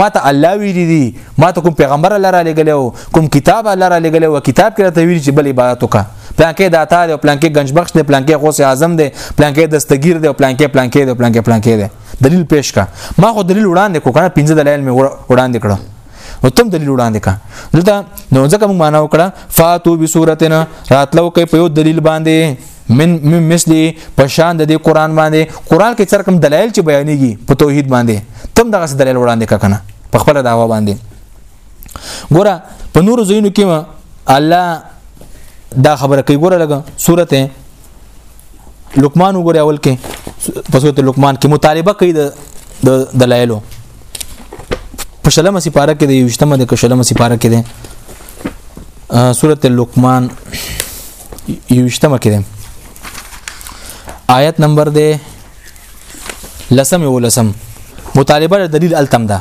ما ته الله ویلی دی ما ته کوم پیغمبر الله را لګلو کوم کتاب الله را لګلو کتاب کې ته ویل چې بل عبادت وکا پلان کې داتا دی پلان کې گنج بخش دی پلان کې غوث اعظم دی پلان کې دستگیر دی پلان کې پلان کې دی پلان کې پلان کې دی دلیل پیش کا ما خو دلیل وړاندې کو کنه پنځه دلایل مې وړاندې کړو نو تم دلیل وړاندې کا دلته نو ځکه موږ معنا وکړه فاتو بصورتنا راتلو کې په یو دلیل باندې من من مثلی پشان د دې قران باندې قران کې څرکم دلایل چې بیانېږي په توحید باندې تم دغه دلیل وړاندې کا کنه په خپل داوا باندې ګوره په نور زینو کې الله دا خبره کوي ګوره لګه سورته لقمان وګوره اول کې په سورته لقمان کې مطالبه کوي د دلایلو په شلمه سپاره کې د یوشتمه د کشلمه سپاره کې ده سورته لقمان یوشتمه کې ده آیت نمبر ده لسم ولسم مطالبه دلیل التم ده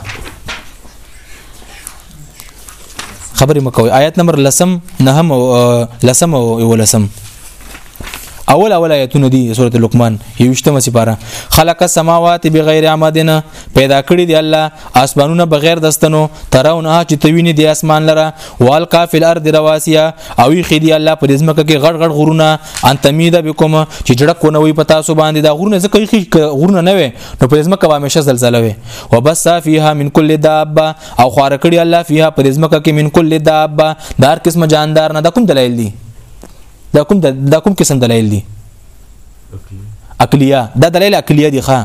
خبرې مکوي آیت نمبر لسم نهم لسم او لسم اول اول آیتونه دي سوره لقمان یوشتمه سپاره خلق السماوات بغیر عمدنا پیدا کړی دی الله اسمانونه بغیر دستنو ترونه چې توینه دی اسمان لره والقا فی الارض رواسیا او یخی دی الله په دې ځمکه کې غړ غړ غرونه ان تمید بكم چې جړه کو نه وي پتا سو باندې دا غرونه ځکه یخی غرونه نه وي نو په دې ځمکه به همیشه زلزلہ وي وبس فیها من کل دابه او خوار کړی الله فيها پر ځمکه کې من کل دابه دار قسم جاندار نه د کوم دلایل دي د کوم د کوم قسم دلایل دي عقلیه دا دلایل عقلیه دي ښا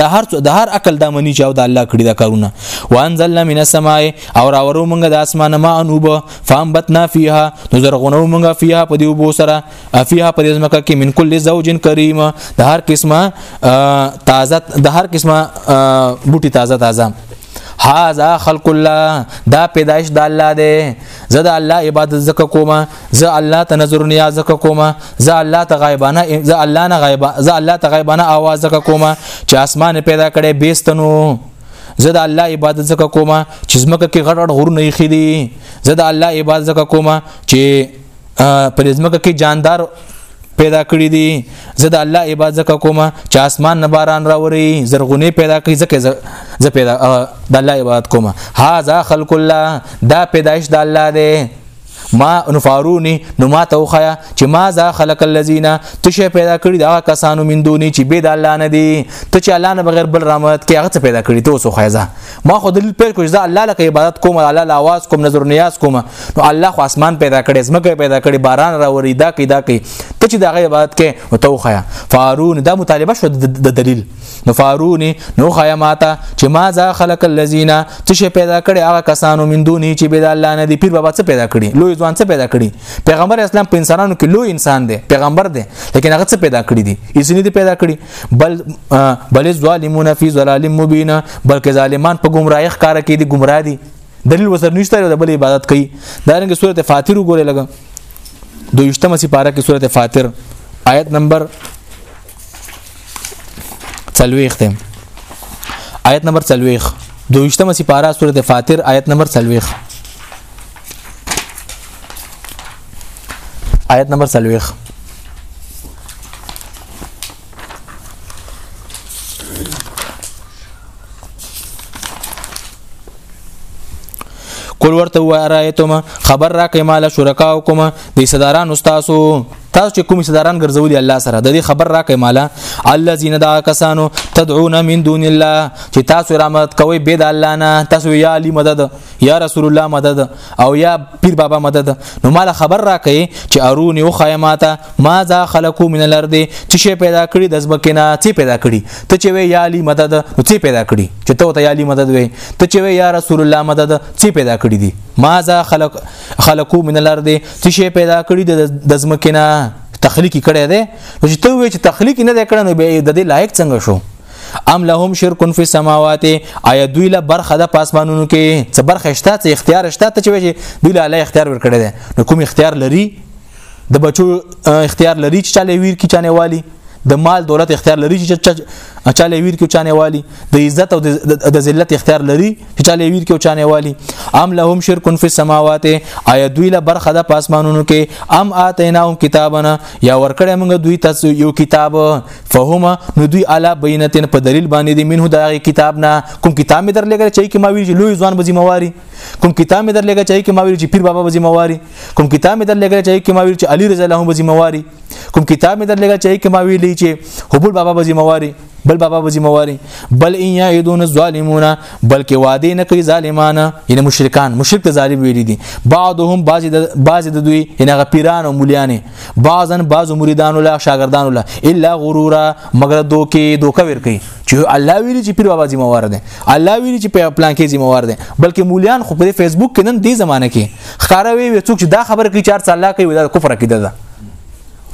د هر د هر عقل د منی چې او د الله کړی دا کارونه وانزلنا من السماء او راورو مونږ د اسمانه ما انوب فامبتنا فيها نو زرغونو مونږ فيها په دې وبو سره افيها په دې ځمکه کې من کل زوجن کریم د هر قسمه تازه د هر قسمه بوټي تازه تازه هاذا خلق الله دا پیدایش د الله دی زه د الله عبادت زکه کوم زه الله ته نظر نیاز زکه کوم زه الله ته غایبانه زه الله نه غایب زه الله ته غایبانه आवाज زکه کوم چې اسمان پیدا کړي بیستنو زه د الله عبادت زکه کوم چې زمکه کې غړ غړ غرونه یې خېدي زه د الله عبادت زکه کوم چې په دې ځمکه کې جاندار پیدا کړی دي زه د الله عبادت زکه کوم چې اسمان نه باران راوري زرغونه پیدا کوي زکه زه پیدا د الله عبادت کوم هاذا خلق الله دا پیدایش د الله دی ما انفارونی نو ما ته وخیا چې ما ذا خلق الذین تشه پیدا کړی دا کسانو من دونی چې بيد الله نه دي ته چې الله نه بغیر بل رحمت کې هغه پیدا کړی ته اوسه خیزه ما خو دلیل پیل کړ چې الله لکه عبادت کوم الله له आवाज کوم نظر نیاز کوم نو الله خو اسمان پیدا کړي زمکه پیدا کړي باران راوري دا کوي دا کوي ته چې دغه عبادت کې نو تو خیا فارون دا مطالبه شو د دلیل نو فارون نو خیا ماته چې ما ذا خلق الذین چې پیدا کړي هغه کسانو من دونی چې بيد الله نه دی پیر بابا څه پیدا کړي لوی ځوان څه پیدا کړي پیغمبر اسلام په انسانانو کې لوی انسان دی پیغمبر دی لیکن هغه څه پیدا کړی دي ایسنی دی پیدا کړی بل بل ظالمون فی ظلال مبین بلکې ظالمان په گمراهی ښکار کې دي گمراه دي دلیل وسر نشته د بل عبادت کوي دا رنګه سورته فاتیر وګوره لګا دویشتمه سپاره کې سورته فاتیر آیت نمبر 40 ته آیت نمبر 40 دویشتمه سپاره سورته فاتیر آیت نمبر 40 آیت نمبر 40 قل ورته و ارایتم خبر را کې مال شرکاوکم د صداران استادو تاسو چې کوم صداران ګرځولي الله سره د دې خبر را کې مال الذين دا کسانو تدعون من دون الله چې تاسو را مدد کوي به د الله نه تاسو یا علی مدد یا رسول الله مدد او یا پیر بابا مدد نو مال خبر راکې چې ارونی او خیماته ما ذا خلقو من الارض چې شی پیدا کړی د زبکنا چې پیدا کړی ته چې وی یا علی مدد نو چې پیدا کړی چې ته ته یا علی مدد وی ته چې وی یا رسول الله مدد چې پیدا کړی دی ما ذا خلق خلقو من الارض چې شی پیدا کړی د زمکنا تخلیق کړي دي نو چې ته وی چې تخلیق نه کړي نو به د دې لایق څنګه شو ام لهم شرک فی السماوات آیا دوی له برخه د پاسمانونو کې څه برخه شته څه اختیار شته ته چې دوی له الله اختیار ورکړي دي نو کوم اختیار لري د بچو اختیار لري چې چاله ویر کې چانه والی د مال دولت اختیار لري چې چاله ویر کې چانه والی د عزت او د ذلت اختیار لري چې چاله ویر کې چانه والی ام لهم شرک فی السماوات آیا دوی له برخه د پاسمانونو کې ام اتیناهم کتابنا یا ورکړې موږ دوی تاسو یو کتاب فهما نو دوی اعلی بینتن په دلیل باندې دی منه دغه کتاب نه کوم کتاب می درلګل چې کی ما ویل چې لوی ځوان به ذمہواری کوم کتاب می درلګل چې کی ما ویل چې پیر بابا به ذمہواری کوم کتاب می درلګل چې کی ما ویل چې علی رضی الله به ذمہواری کوم کتاب می درلګل چې کی ما ویل چې حبول بابا به ذمہواری بل بابا به ذمہواری بل ان یعدون الظالمون بلکې وعده نه کوي ظالمانه یعنی مشرکان مشرک ته ظالم ویل دي بعضهم بعض د بعض د دوی یعنی غپیران او مليانه بعضا بعض مریدانو لا شاګردانو لا الا غرورا مگر دوکي دوکه ور کوي چې الله ویلي چې پیر بابا ذمہ وار دی الله ویلي چې په پلان کې ذمہ وار دی بلکې مولیان خو په فیسبوک کې نن دې زمانه کې خاره وي څوک چې دا خبره کوي چې هر څه الله کوي دا کفر عقیده ده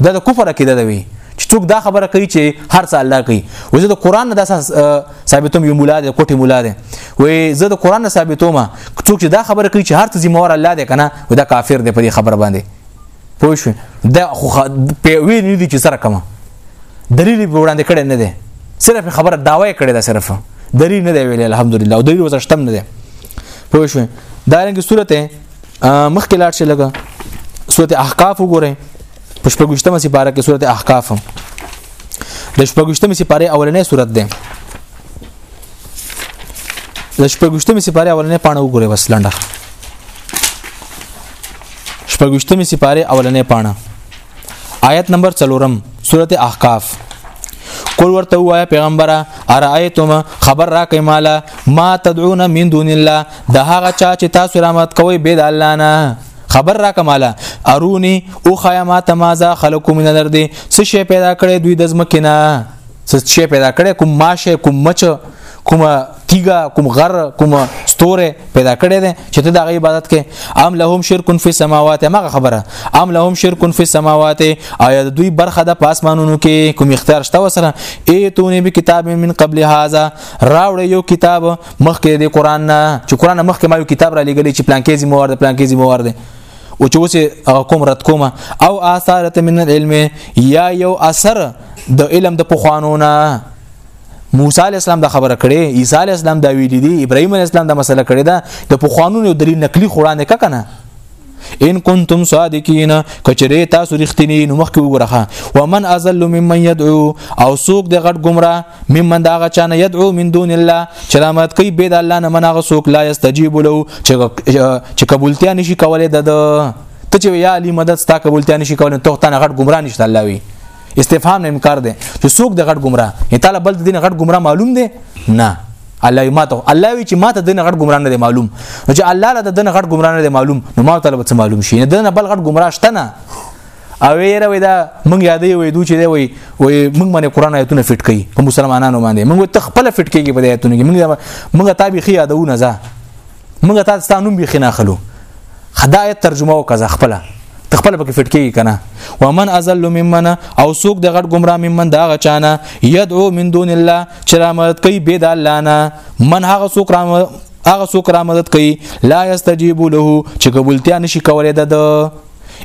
دا د کفر عقیده ده وي چې څوک دا خبره کوي چې هر څه الله کوي وزه د قران نه دا ثابتوم یو مولا دی کوټه مولا دی وې زه د قران نه ثابتوم څوک چې دا خبره کوي چې هر څه ذمہ وار الله دی کنه ودا کافر دی په دې خبره باندې پوه شو دا خو په وی نه دي چې سره کوم دلیل په وړاندې کړي نه دي صرف خبره داوی کړي دا صرف دلیل نه دی ویل الحمدلله او دلیل وسشتم نه دی پوه شو دا رنګ صورت مخکې لاړ شي لګه صورت احقاف وګورئ په شپږشتمه سپاره کې صورت احقاف د شپږشتمه سپاره اولنې صورت ده د شپږشتمه سپاره اولنې پاڼه وګورئ بس لنډه شپږشتمې سپاره اولنې پاڼه آیت نمبر 4 سورته احقاف قل ورته وایا پیغمبره ارایتم خبر را کوي مالا ما تدعون من دون الله د هغه چا چې تاسو رحمت کوي بيد الله نه خبر را کماله ارونی او خیا ما تمازا خلقو من الارض څه شی پیدا کړي دوی د زمکینه څه شی پیدا کړي کوم ماشه کوم مچ کومه تیګه کوم غر کوم ستوره پیدا کړی دی چې ته د هغه عبادت کې ام لهم شرک فی السماوات مغه خبره ام لهم شرک فی السماوات آیا د دوی برخه د پاسمانونو کې کوم اختیار شته وسره ای تونی به کتاب من قبل هاذا راوړ یو کتاب مخکې د قران نه چې قران مخکې ما یو کتاب را لګلی چې پلان کې زموږ ورده پلان کې زموږ ورده او چې اوس هغه کوم رد کوم او آثارت من العلم یا یو اثر د علم د پخوانونه موسی علی السلام دا خبره کړې عیسی علی السلام دا ویلي دي ابراهیم علی السلام دا مسله کړې ده د پخوانونو دلیل نقلی خورانه کا کنه ان کنتم صادقین کچره تاسو رښتینی نو مخکې وګورخه ومن ازل ممن يدعو او سوق د غټ گمراه ممن دا غ چانه يدعو من دون الله چې رحمت کوي بيد الله نه منغه سوق لا يستجيب له چې قبولتیا نشي کولای د ته چې یا علی مدد ستا قبولتیا نشي کولای ته تنه غټ گمراه نشته الله وي استفهام نه انکار دی چې څوک د غټ گمراه یې تعالی بل دین غټ گمراه معلوم دی نه الله یې ماته الله وی چې ماته دین غټ گمراه نه دی معلوم نو چې الله له دین غټ گمراه نه دی معلوم نو ما تعالی به معلوم شي نه دین بل غټ گمراه شته نه او یې راوي دا مونږ یادې وې دوی چې دی وي وي مونږ باندې قران آیتونه فټ کړي په مسلمانانو باندې مونږ ته خپل فټ کړي په آیتونه کې مونږ مونږ تابې خي یادونه ځه موږ تاسو ته نوم بيخي نه خلو خدایت ترجمه وکړه خپل تخپل پکې فټ کیږي کنه ومن ازل ممن او سوق د غټ گمراه ممن دا غچانا يدعو من دون الله چې را مدد کوي بيد الله نه من هغه سوق را هغه سوق را مدد کوي لا يستجيب له چې قبولتیا نشي کولای د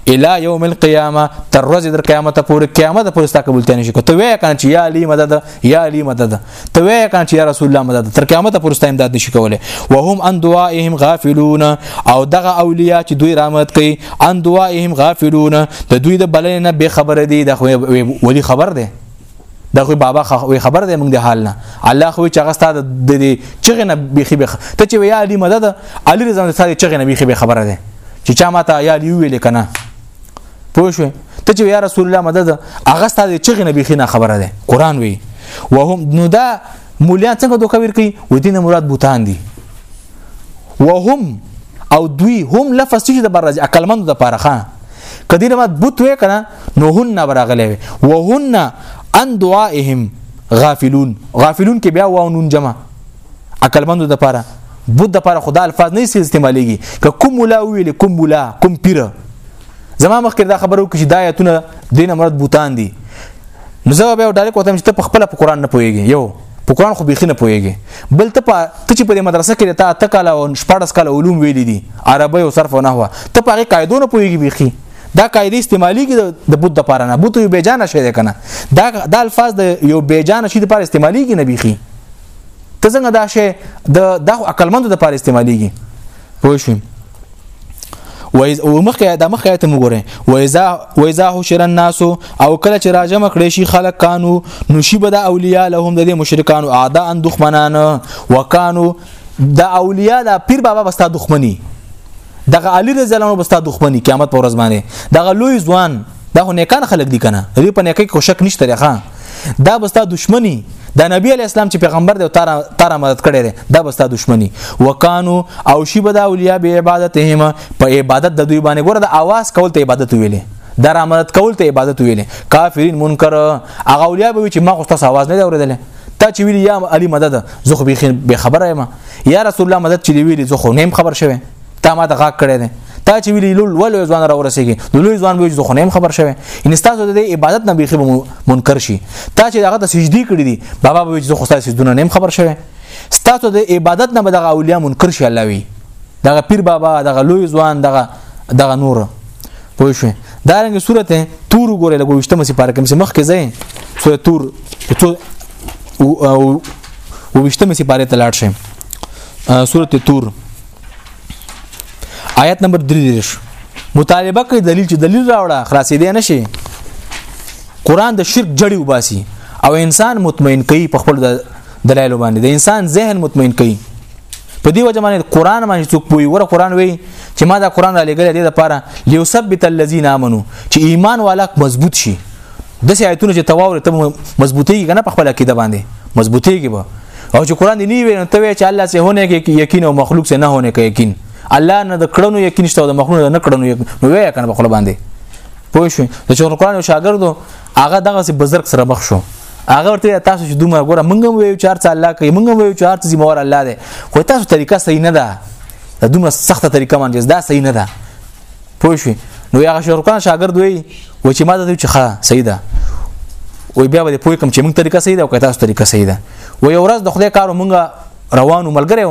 الی یوم القیامه تر ورځې در قیامت پورې قیامت پورې ستا قبول تنه شي ته وای کان چې یا علی مدد یا علی مدد ته وای کان چې یا رسول الله مدد تر قیامت پورې ستا امداد نشي کوله وهم ان دعائهم غافلون او دغه اولیاء چې دوی رحمت کوي ان دعائهم غافلون د دوی د بلنه به خبره دي د ولی خبر ده دا خو بابا وی خبر دی موږ د حال نه الله خو چې هغه ستاسو د دې چغه نه بيخي بخ ته چې وی علي مدد علي رضوان ستاسو چغه نه بيخي به خبره ده چې چا ماته یا علي ویل کنه پوه شو ته چې یا رسول الله مدد هغه ستاسو چغه نه بيخي نه خبره ده قران وی وهم نو دا مولیان څنګه دوکویر کوي ودینه مراد بوتان دي وهم او دوی هم لفظ چې د برج عقلمند د پاره خان کدی نه مات بوت وې کنه نو هن براغلې وهن ان دعائهم غافلون غافلون کې بیا واو نون جمع عقلمندو د پاره بود د پاره خدا الفاظ نه استعمالېږي که کوم مولا ویل کوم مولا کوم پیر زما مخکې دا خبرو کې چې دا آیتونه دینه مراد بوتان دي نو زه به ډایرک وتم چې ته په خپل په قران نه پويږي یو په قران خو بيخي نه پويږي بل ته ته چې په مدرسه کې ته اته کاله او 14 کاله علوم ویلي دي عربی او صرف او نحوه ته په هغه قاعده نه پويږي بيخي دا قاعده استعمالي کې د بوت د پاره نه بوت یو بیجانه شي ده کنه دا د الفاظ د یو بیجانه شي د پاره استعمالي کې نه بيخي ته څنګه دا شي د د عقلمند د پاره استعماليږي پوه شئ و مخکې د مخکې ته وګوره و اذا و اذا حشر الناس او کله چې راجم کړي شي خلق کانو نشي بد اولیاء لهم د مشرکانو اعداء دښمنان وکانو د اولیاء د پیر بابا بستا دښمنی دغه علی رضی الله عنه بستا دښمنی قیامت پر ورځ باندې دغه لوی ځوان دا خو نیکان خلک دي کنه دې په نیکه کې شک نشته ښا دا بستا دشمنی دا نبی علی اسلام چې پیغمبر دی تار تار مدد کړي دی دا بستا دشمنی وکانو او شی بدا اولیاء به عبادتهم په عبادت د دوی باندې ګوره د आवाज کول ته عبادت ویلې دا را مدد کول ته عبادت ویلې کافرین منکر هغه اولیاء به چې ما خو تاسو आवाज نه دی اوریدل تا چې ویلی یا علی مدد زه خو به خبره یم یا رسول الله مدد چې ویلی زه خو نیم خبر شوم تا ما ته غاک کړی دی تا چې ویلی لول ول ځوان را ورسېږي نو لوی ځوان به ځو خنیم خبر شوی ان تاسو د عبادت نه بیخي منکر شي تا چې هغه ته سجدي کړې دي بابا به ځو خو تاسو سجدونه نیم خبر شوی تاسو د عبادت نه به دغه اولیاء منکر شي الله وی دغه پیر بابا دغه لوی ځوان دغه دغه نور پوه شو دا رنګه صورت تور وګوره لګو وشتمه سي پارکم سي مخ کې زين سو تور څو او وشتمه سي پاره تلاړ شي سورته تور آیت نمبر 3 مطالبه کوي دلیل چې دلیل راوړه خلاصې دی نشي قران د شرک جړی وباسي او انسان مطمئن کوي په خپل دلایل باندې د انسان ذهن مطمئن کوي په دې وجه باندې قران باندې څوک پوي ور قران وی چې ما دا قران را لګل دې لپاره ليثبت الذين امنوا چې ایمان والا مضبوط شي د سې آیتونو چې تواور ته مضبوطي کنه په خپل کې د باندې مضبوطيږي به او چې قران دې نه وي نو ته وایې چې الله سه هونه کې یقین او مخلوق سه نه هونه کې یقین الله نه د کړنو یقین شته او د مخلوق نه کړنو یقین نو وایې کنه په خپل باندې پوه شو د چور قران او شاګردو هغه دغه سي بزرګ سره مخ شو هغه ورته تاسو چې دومره ګوره مونږ هم ویو چار څه الله کوي مونږ هم ویو چار څه مور الله دی خو تاسو طریقه صحیح نه ده دومره سخته طریقه باندې دا صحیح نه ده پوه شو نو هغه شرکان شاګرد وي و چې ما ته چې ښه صحیح ده وای بیا به پوه کوم چې موږ طریقه صحیح ده او که تاسو طریقه صحیح ده و یو ورځ د خدای کار مونږ روانو ملګری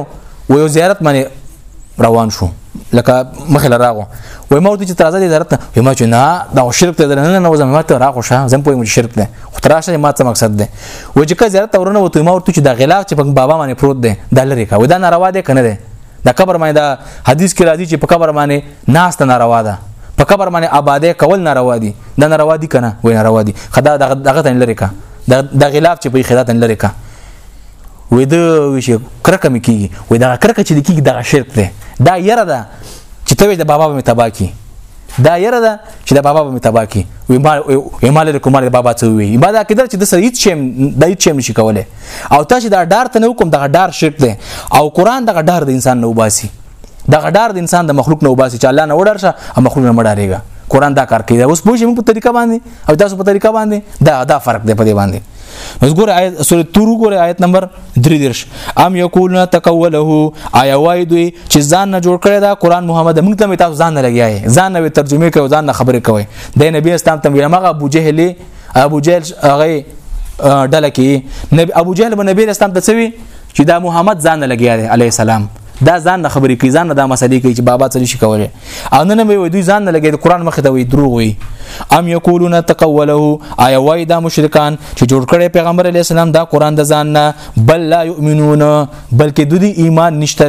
و یو زیارت باندې روان شو لکه مخې لراغو و ما ورته چې تازه دې زیارت و ما چې نه دا شرک ته درنه نه وزم ما ته راغو شه زم پوه مې شرک ده خو تر راشه ما څه مقصد ده و چې که زیارت ورنه وته ما ورته چې دا غلاق چې په بابا باندې پروت ده دا لري کا و دا ناروا ده کنه ده دا قبر باندې دا حدیث کې راځي چې په قبر باندې ناس ته ناروا ده په قبر باندې آباده کول ناروا دي دا ناروا دي کنه وای ناروا دي خدا دغه تن لري کا د غلاف چې په خدا تن لري کا وې د وشي کرکه مې کیږي وې دا کرکه چې کیږي دا شرک ده دا یره ده چې ته د بابا مې تبا کی دا یره ده چې د بابا به متبا کی وی ما وی مال لري کومه بابا څه وی بعد کېدل چې د سره هیڅ شي د هیڅ شي نشي کوله او تاسو دا ډار ته نه کوم دا ډار شرک ده او قران دا ډار د انسان نه وباسي دا ډار د انسان د مخلوق نه وباسي چې الله نه وډار شه او مخلوق نه مډارېږي قران دا کار کوي اوس پوښیم په طریقه باندې او تاسو په طریقه باندې دا دا فرق دی په دې باندې اوس ګوره آیت سورۃ تور ګوره آیت نمبر درې درش ام یقولون تقوله آیا وای دوی چې ځان نه جوړ کړی دا قران محمد موږ ته تاسو ځان نه لګیای ځان نه ترجمه کوي ځان نه خبرې کوي د نبی اسلام ته ویل مغه ابو جهل ابو جهل هغه ډله کې نبی ابو جهل نبی اسلام ته څوي چې دا محمد ځان نه لګیای عليه السلام دا ځان نه خبرې کوي ځان نه دا مسلې کوي چې بابا څه شي کولی او نه نه وي دوی ځان نه لګي د قران مخ ته وي دروغ وي ام یقولون تقوله آیا وای دا مشرکان چې جوړ کړي پیغمبر علی السلام دا قران د ځان نه بل لا یؤمنون بلکې د دې ایمان نشته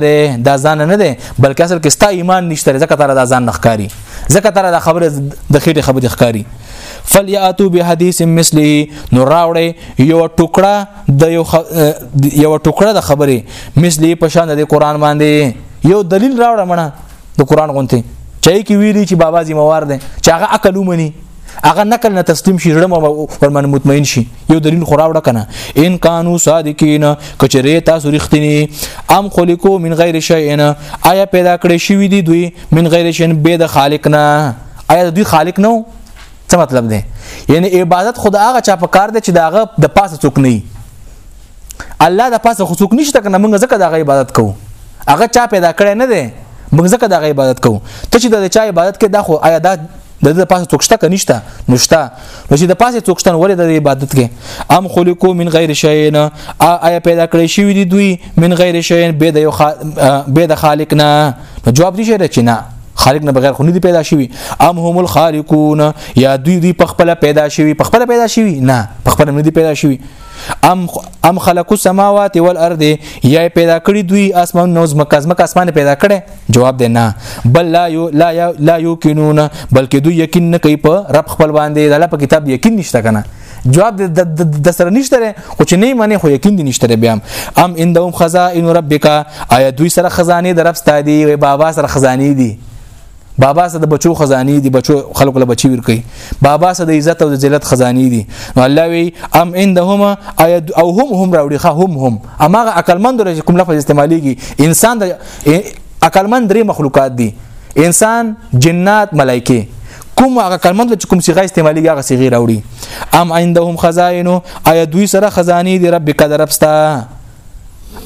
دا ځان نه ده بلکې اصل کې ستا ایمان نشته ځکه تر دا ځان نخکاری ځکه تر دا خبره د خېټه خبره ښکاری فلیاتو به حدیث مثلی نو راوړې یو ټوکړه د یو یو ټوکړه د خبره مثلی په شان د قران باندې یو دلیل راوړم نه د قران غونته چای کې ویلي چې بابا زموار دي چې هغه عقل ومني هغه نقل نه تسلیم شي رمه ورمن مطمئن شي یو دلیل خو راوړه کنه ان کانو صادقین کچره تاسو رښتینی ام خلقو من غیر شیئن آیا پیدا کړی شوی دی دوی من غیر شیئن به د خالق نه آیا دوی خالق نه څه مطلب دی یعنی عبادت خدا هغه چا په کار دی چې داغه د پاسه څوک نه الله د پاسه خو څوک نشته کنه موږ ځکه د عبادت کوو هغه چا پیدا کړی نه دی موږ ځکه د عبادت کوو ته چې د چا عبادت کې دا خو آیا دا د دې پاسه څوک شته کني شته نو شته نو چې د پاسه څوک شته ولې د عبادت کې ام خلقو من غیر شیئن آیا پیدا کړی شوی دی دوی من غیر شیئن به د یو به د خالق نه جواب دي شي چې نه خالق نه بغیر خو نه دی پیدا شوی ام هم الخالقون یا دوی دوی پخپل پیدا شوی پخپل پیدا شوی نه پخپل نه دی پیدا شوی ام ام خلق السماوات والارض یا پیدا کړی دوی اسمان نو زمکه زمکه اسمان پیدا کړي جواب دی نه بل لا یو لا یو لا یوقنون بلکې دوی یقین نه کوي په رب خپل باندې د الله په کتاب یقین نشته کنه جواب د سره نشته خو چې نه معنی خو یقین دي نشته بیا ام اندهم خزائن ربک آیا دوی سره خزانه درفستا دي وي بابا سره خزانه دي بابا سره د بچو خزاني دي بچو خلکو له بچي ورکي بابا سره د عزت او د ذلت خزاني دي نو الله وی ام عندهما او هم هم راوړي خه هم هم اماغه عقلمند رې کوم لفظ استعماليږي انسان د عقلمند درې مخلوقات دي انسان جنات ملایکه کوم هغه کلمه چې کوم صيغه استعمالي هغه صيغه راوړي ام عندهم خزائن اي دوی سره خزاني دي رب قدر ربستا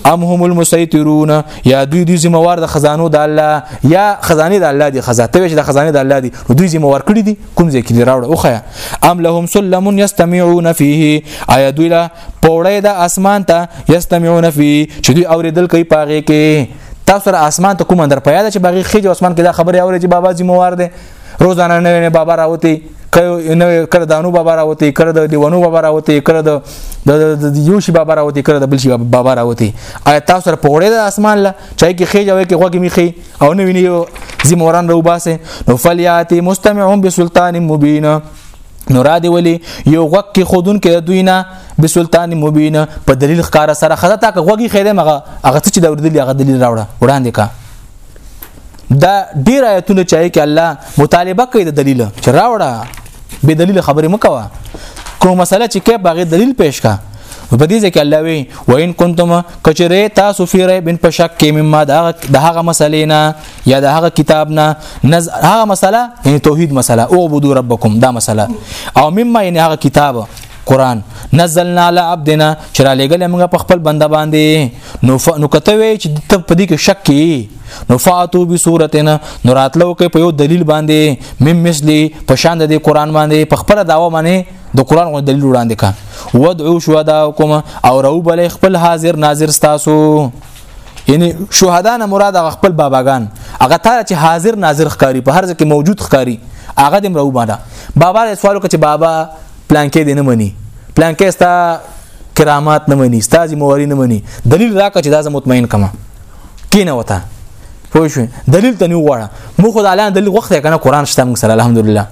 ام هم المسيطرون یا دوی دوی ذمہ وار د خزانو د الله یا خزانه د الله دی خزانه ته چې د خزانه د الله دی دوی ذمہ وار کړی دي کوم ځای کې راوړ او خیا ام لهم سلم یستمعون فيه آیا دوی لا پوړې د اسمان ته یستمعون فيه چې دوی اوریدل کوي پاغه کې تاسو را اسمان ته کوم اندر پیاده چې باغی خېج اسمان کې دا خبره اوري چې بابا ذمہ وار دی روزانه نوې نوې بابا راوتی کله نوې کله دانو بابا راوتی کله د دیوانو بابا راوتی کله د د یوشي بابا راوتی کله د بلشي بابا راوتی آیا تاسو سره پوړې د اسمان لا چای کې خېجه وي کې غوږی میخي او نوې نیو زموران رو باسه نو فلیاتی مستمعون بسلطان مبین نو را دی ولی یو غوږ کې خودون کې دوی نه به سلطان مبین په دلیل ښکار سره خدای تا غوږی خیره مغه هغه چې د اوردلی هغه دلیل راوړه وړاندې کا دا ډیر آیتونه چای کې الله مطالبه کوي د دلیل چې راوړه به دلیل خبرې مکوه کوم مسله چې کې باغې دلیل پېښ کا په دې ځکه الله وی وین کنتم کچره تاسو فیر بن په شک کې مما د هغه مسلې نه یا د هغه کتاب نه نز هغه مسله یعنی توحید مسله او عبدو ربکم دا مسله او مما یعنی هغه کتاب قران نزلنا على عبدنا چې را لګل موږ په خپل بنده باندې نو ف... نو کته وی چې ته په دې کې شک کې نو فاتو به صورتنا نو راتلو کې په یو دلیل باندې مم مثلی په شان د قران باندې په خپل داوا باندې د قران غو دلیل وړاندې کا ودعو شهداکم او رو بل خپل حاضر ناظر تاسو یعنی شهدا نه مراد خپل باباګان هغه تر چې حاضر ناظر ښکاری په هر ځکه موجود ښکاری هغه دم رو باندې بابا سوالو کې چې بابا پلان کې دې نه مني پلان کې ستا کرامات نه مني استاد مواري نه مني دلیل راکړه چې دا زه مطمئن کما کینه وتا پوه شو دلیل ته نه وړه مو خدای الله دلیل وخت کنه قران شته موږ سره الحمدلله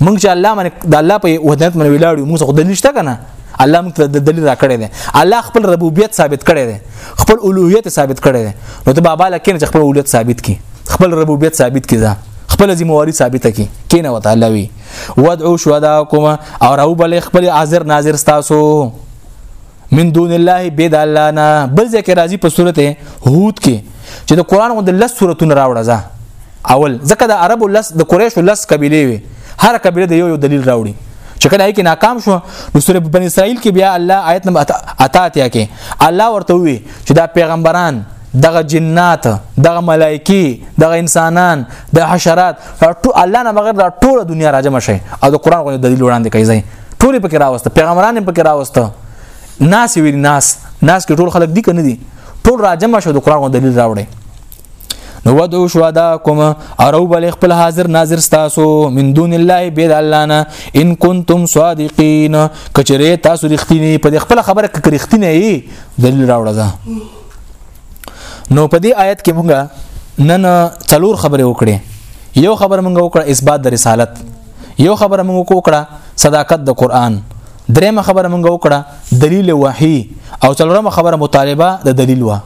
موږ چې الله باندې د الله په وحدت باندې ولاړو موږ خو دلیل شته کنه الله موږ ته د دلیل را کړی دی الله خپل ربوبیت ثابت کړی دی خپل اولوهیت ثابت کړی دی نو ته بابا لکه چې خپل اولوهیت ثابت کی خپل ربوبیت ثابت کی ځا خپل ذمہ واری ثابت کی کینه وته الله وی ودعو شهداکم او راو بل خپل حاضر ناظر تاسو من دون الله بيد الله نه بل ذکر راځي په سورته هود کې چې د قران غو د لس سورتون راوړه ځه اول ځکه د عربو لس د قریشو لس قبيله وي هر قبيله د یو یو دلیل راوړي چې کله یې کې ناکام شو نو سورې بن اسرائیل کې بیا الله آیت نمبر اتا اتیا کې الله ورته وی چې دا پیغمبران دغه جنات دغه ملایکی دغه انسانان د حشرات ټول الله نه بغیر د ټوله دنیا راجم شي او د قران غو دلیل وړاندې کوي ځای ټول پکې راوسته پیغمبران پکې راوسته ناس ویل ناس ناس کې ټول خلک دي کنه دي ټول راجم شو د قران غو دلیل راوړي نو ودو شوادا کوم ارو بل خپل حاضر ناظر تاسو من دون الله بيد الله نه ان کنتم صادقین کچره تاسو رښتینی په خپل خبره کې رښتینی دلیل راوړل نو په دې آیت کې مونږه نن څلور خبرې وکړې یو خبر مونږ وکړه اثبات د رسالت یو خبر مونږ وکړه صداقت د قران درېمه خبره مونږ وکړه دلیل وحی او څلورمه خبره مطالبه د دلیل وا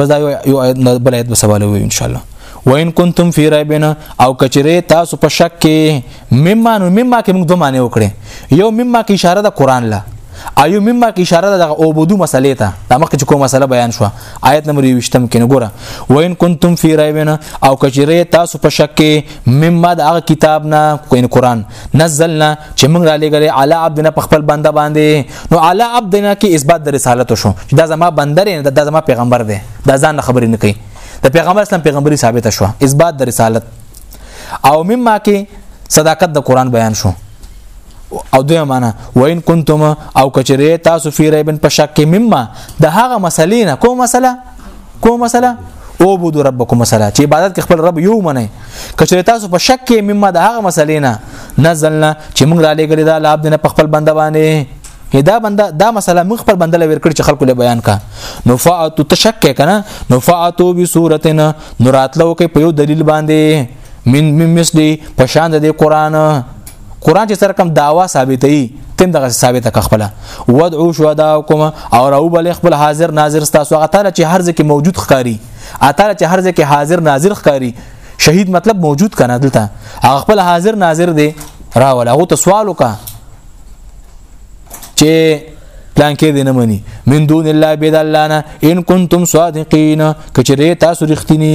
بس دا یو آیت بل آیت به سوال وي ان شاء الله وان کنتم فی ریبنا او کچره تاسو په شک کې مما نو مما کې موږ دوه معنی وکړي یو مما کې اشاره د قران له ایو مما کې اشاره د عبودو مسلې ته دا مخکې چې کومه مسله بیان شو آیت نمبر 20 کې نګوره وین کنتم فی ریبنا او کچری تاسو په شک کې مما د هغه کتاب نه کوین قران نزلنا چې موږ را لګره علی عبدنا په خپل بنده باندې نو علی عبدنا کې اثبات د رسالت شو دا زما بندر نه دا زما پیغمبر دی دا ځان خبرې نه کوي د پیغمبر اسلام پیغمبري ثابت شو اثبات د رسالت او مما کې صداقت د قران بیان شو او دوی معنا وین کنتم او کچری تاسو فی ریبن په شک کې مما د هغه مسلې نه کوم مسله کوم مسله او بود ربکم مسله چې عبادت کې خپل رب یو منئ کچری تاسو په شک کې مما د هغه مسلې نه نزلنا چې موږ را لګل دا لاب نه په خپل بنده باندې کې دا بنده دا مسله موږ خپل بنده لور کړ چې خلکو له بیان کا نفعت تشک کنه نفعت بصورتنا نوراتلو کې په یو دلیل باندې من من مثلی په شان د قران قران چې سره کوم داوا ثابتې تم دغه ثابته ک خپل ودعو شهداکم او راو بل خپل حاضر ناظر تاسو هغه تعالی چې هر ځکه موجود ښکاری اته چې هر ځکه حاضر ناظر ښکاری شهید مطلب موجود کنه دلته هغه خپل حاضر ناظر دی راول هغه ته سوال وکړه چې پلان کې دی نه مني من دون الله بيد الله نه ان کنتم صادقین کچره تاسو رښتینی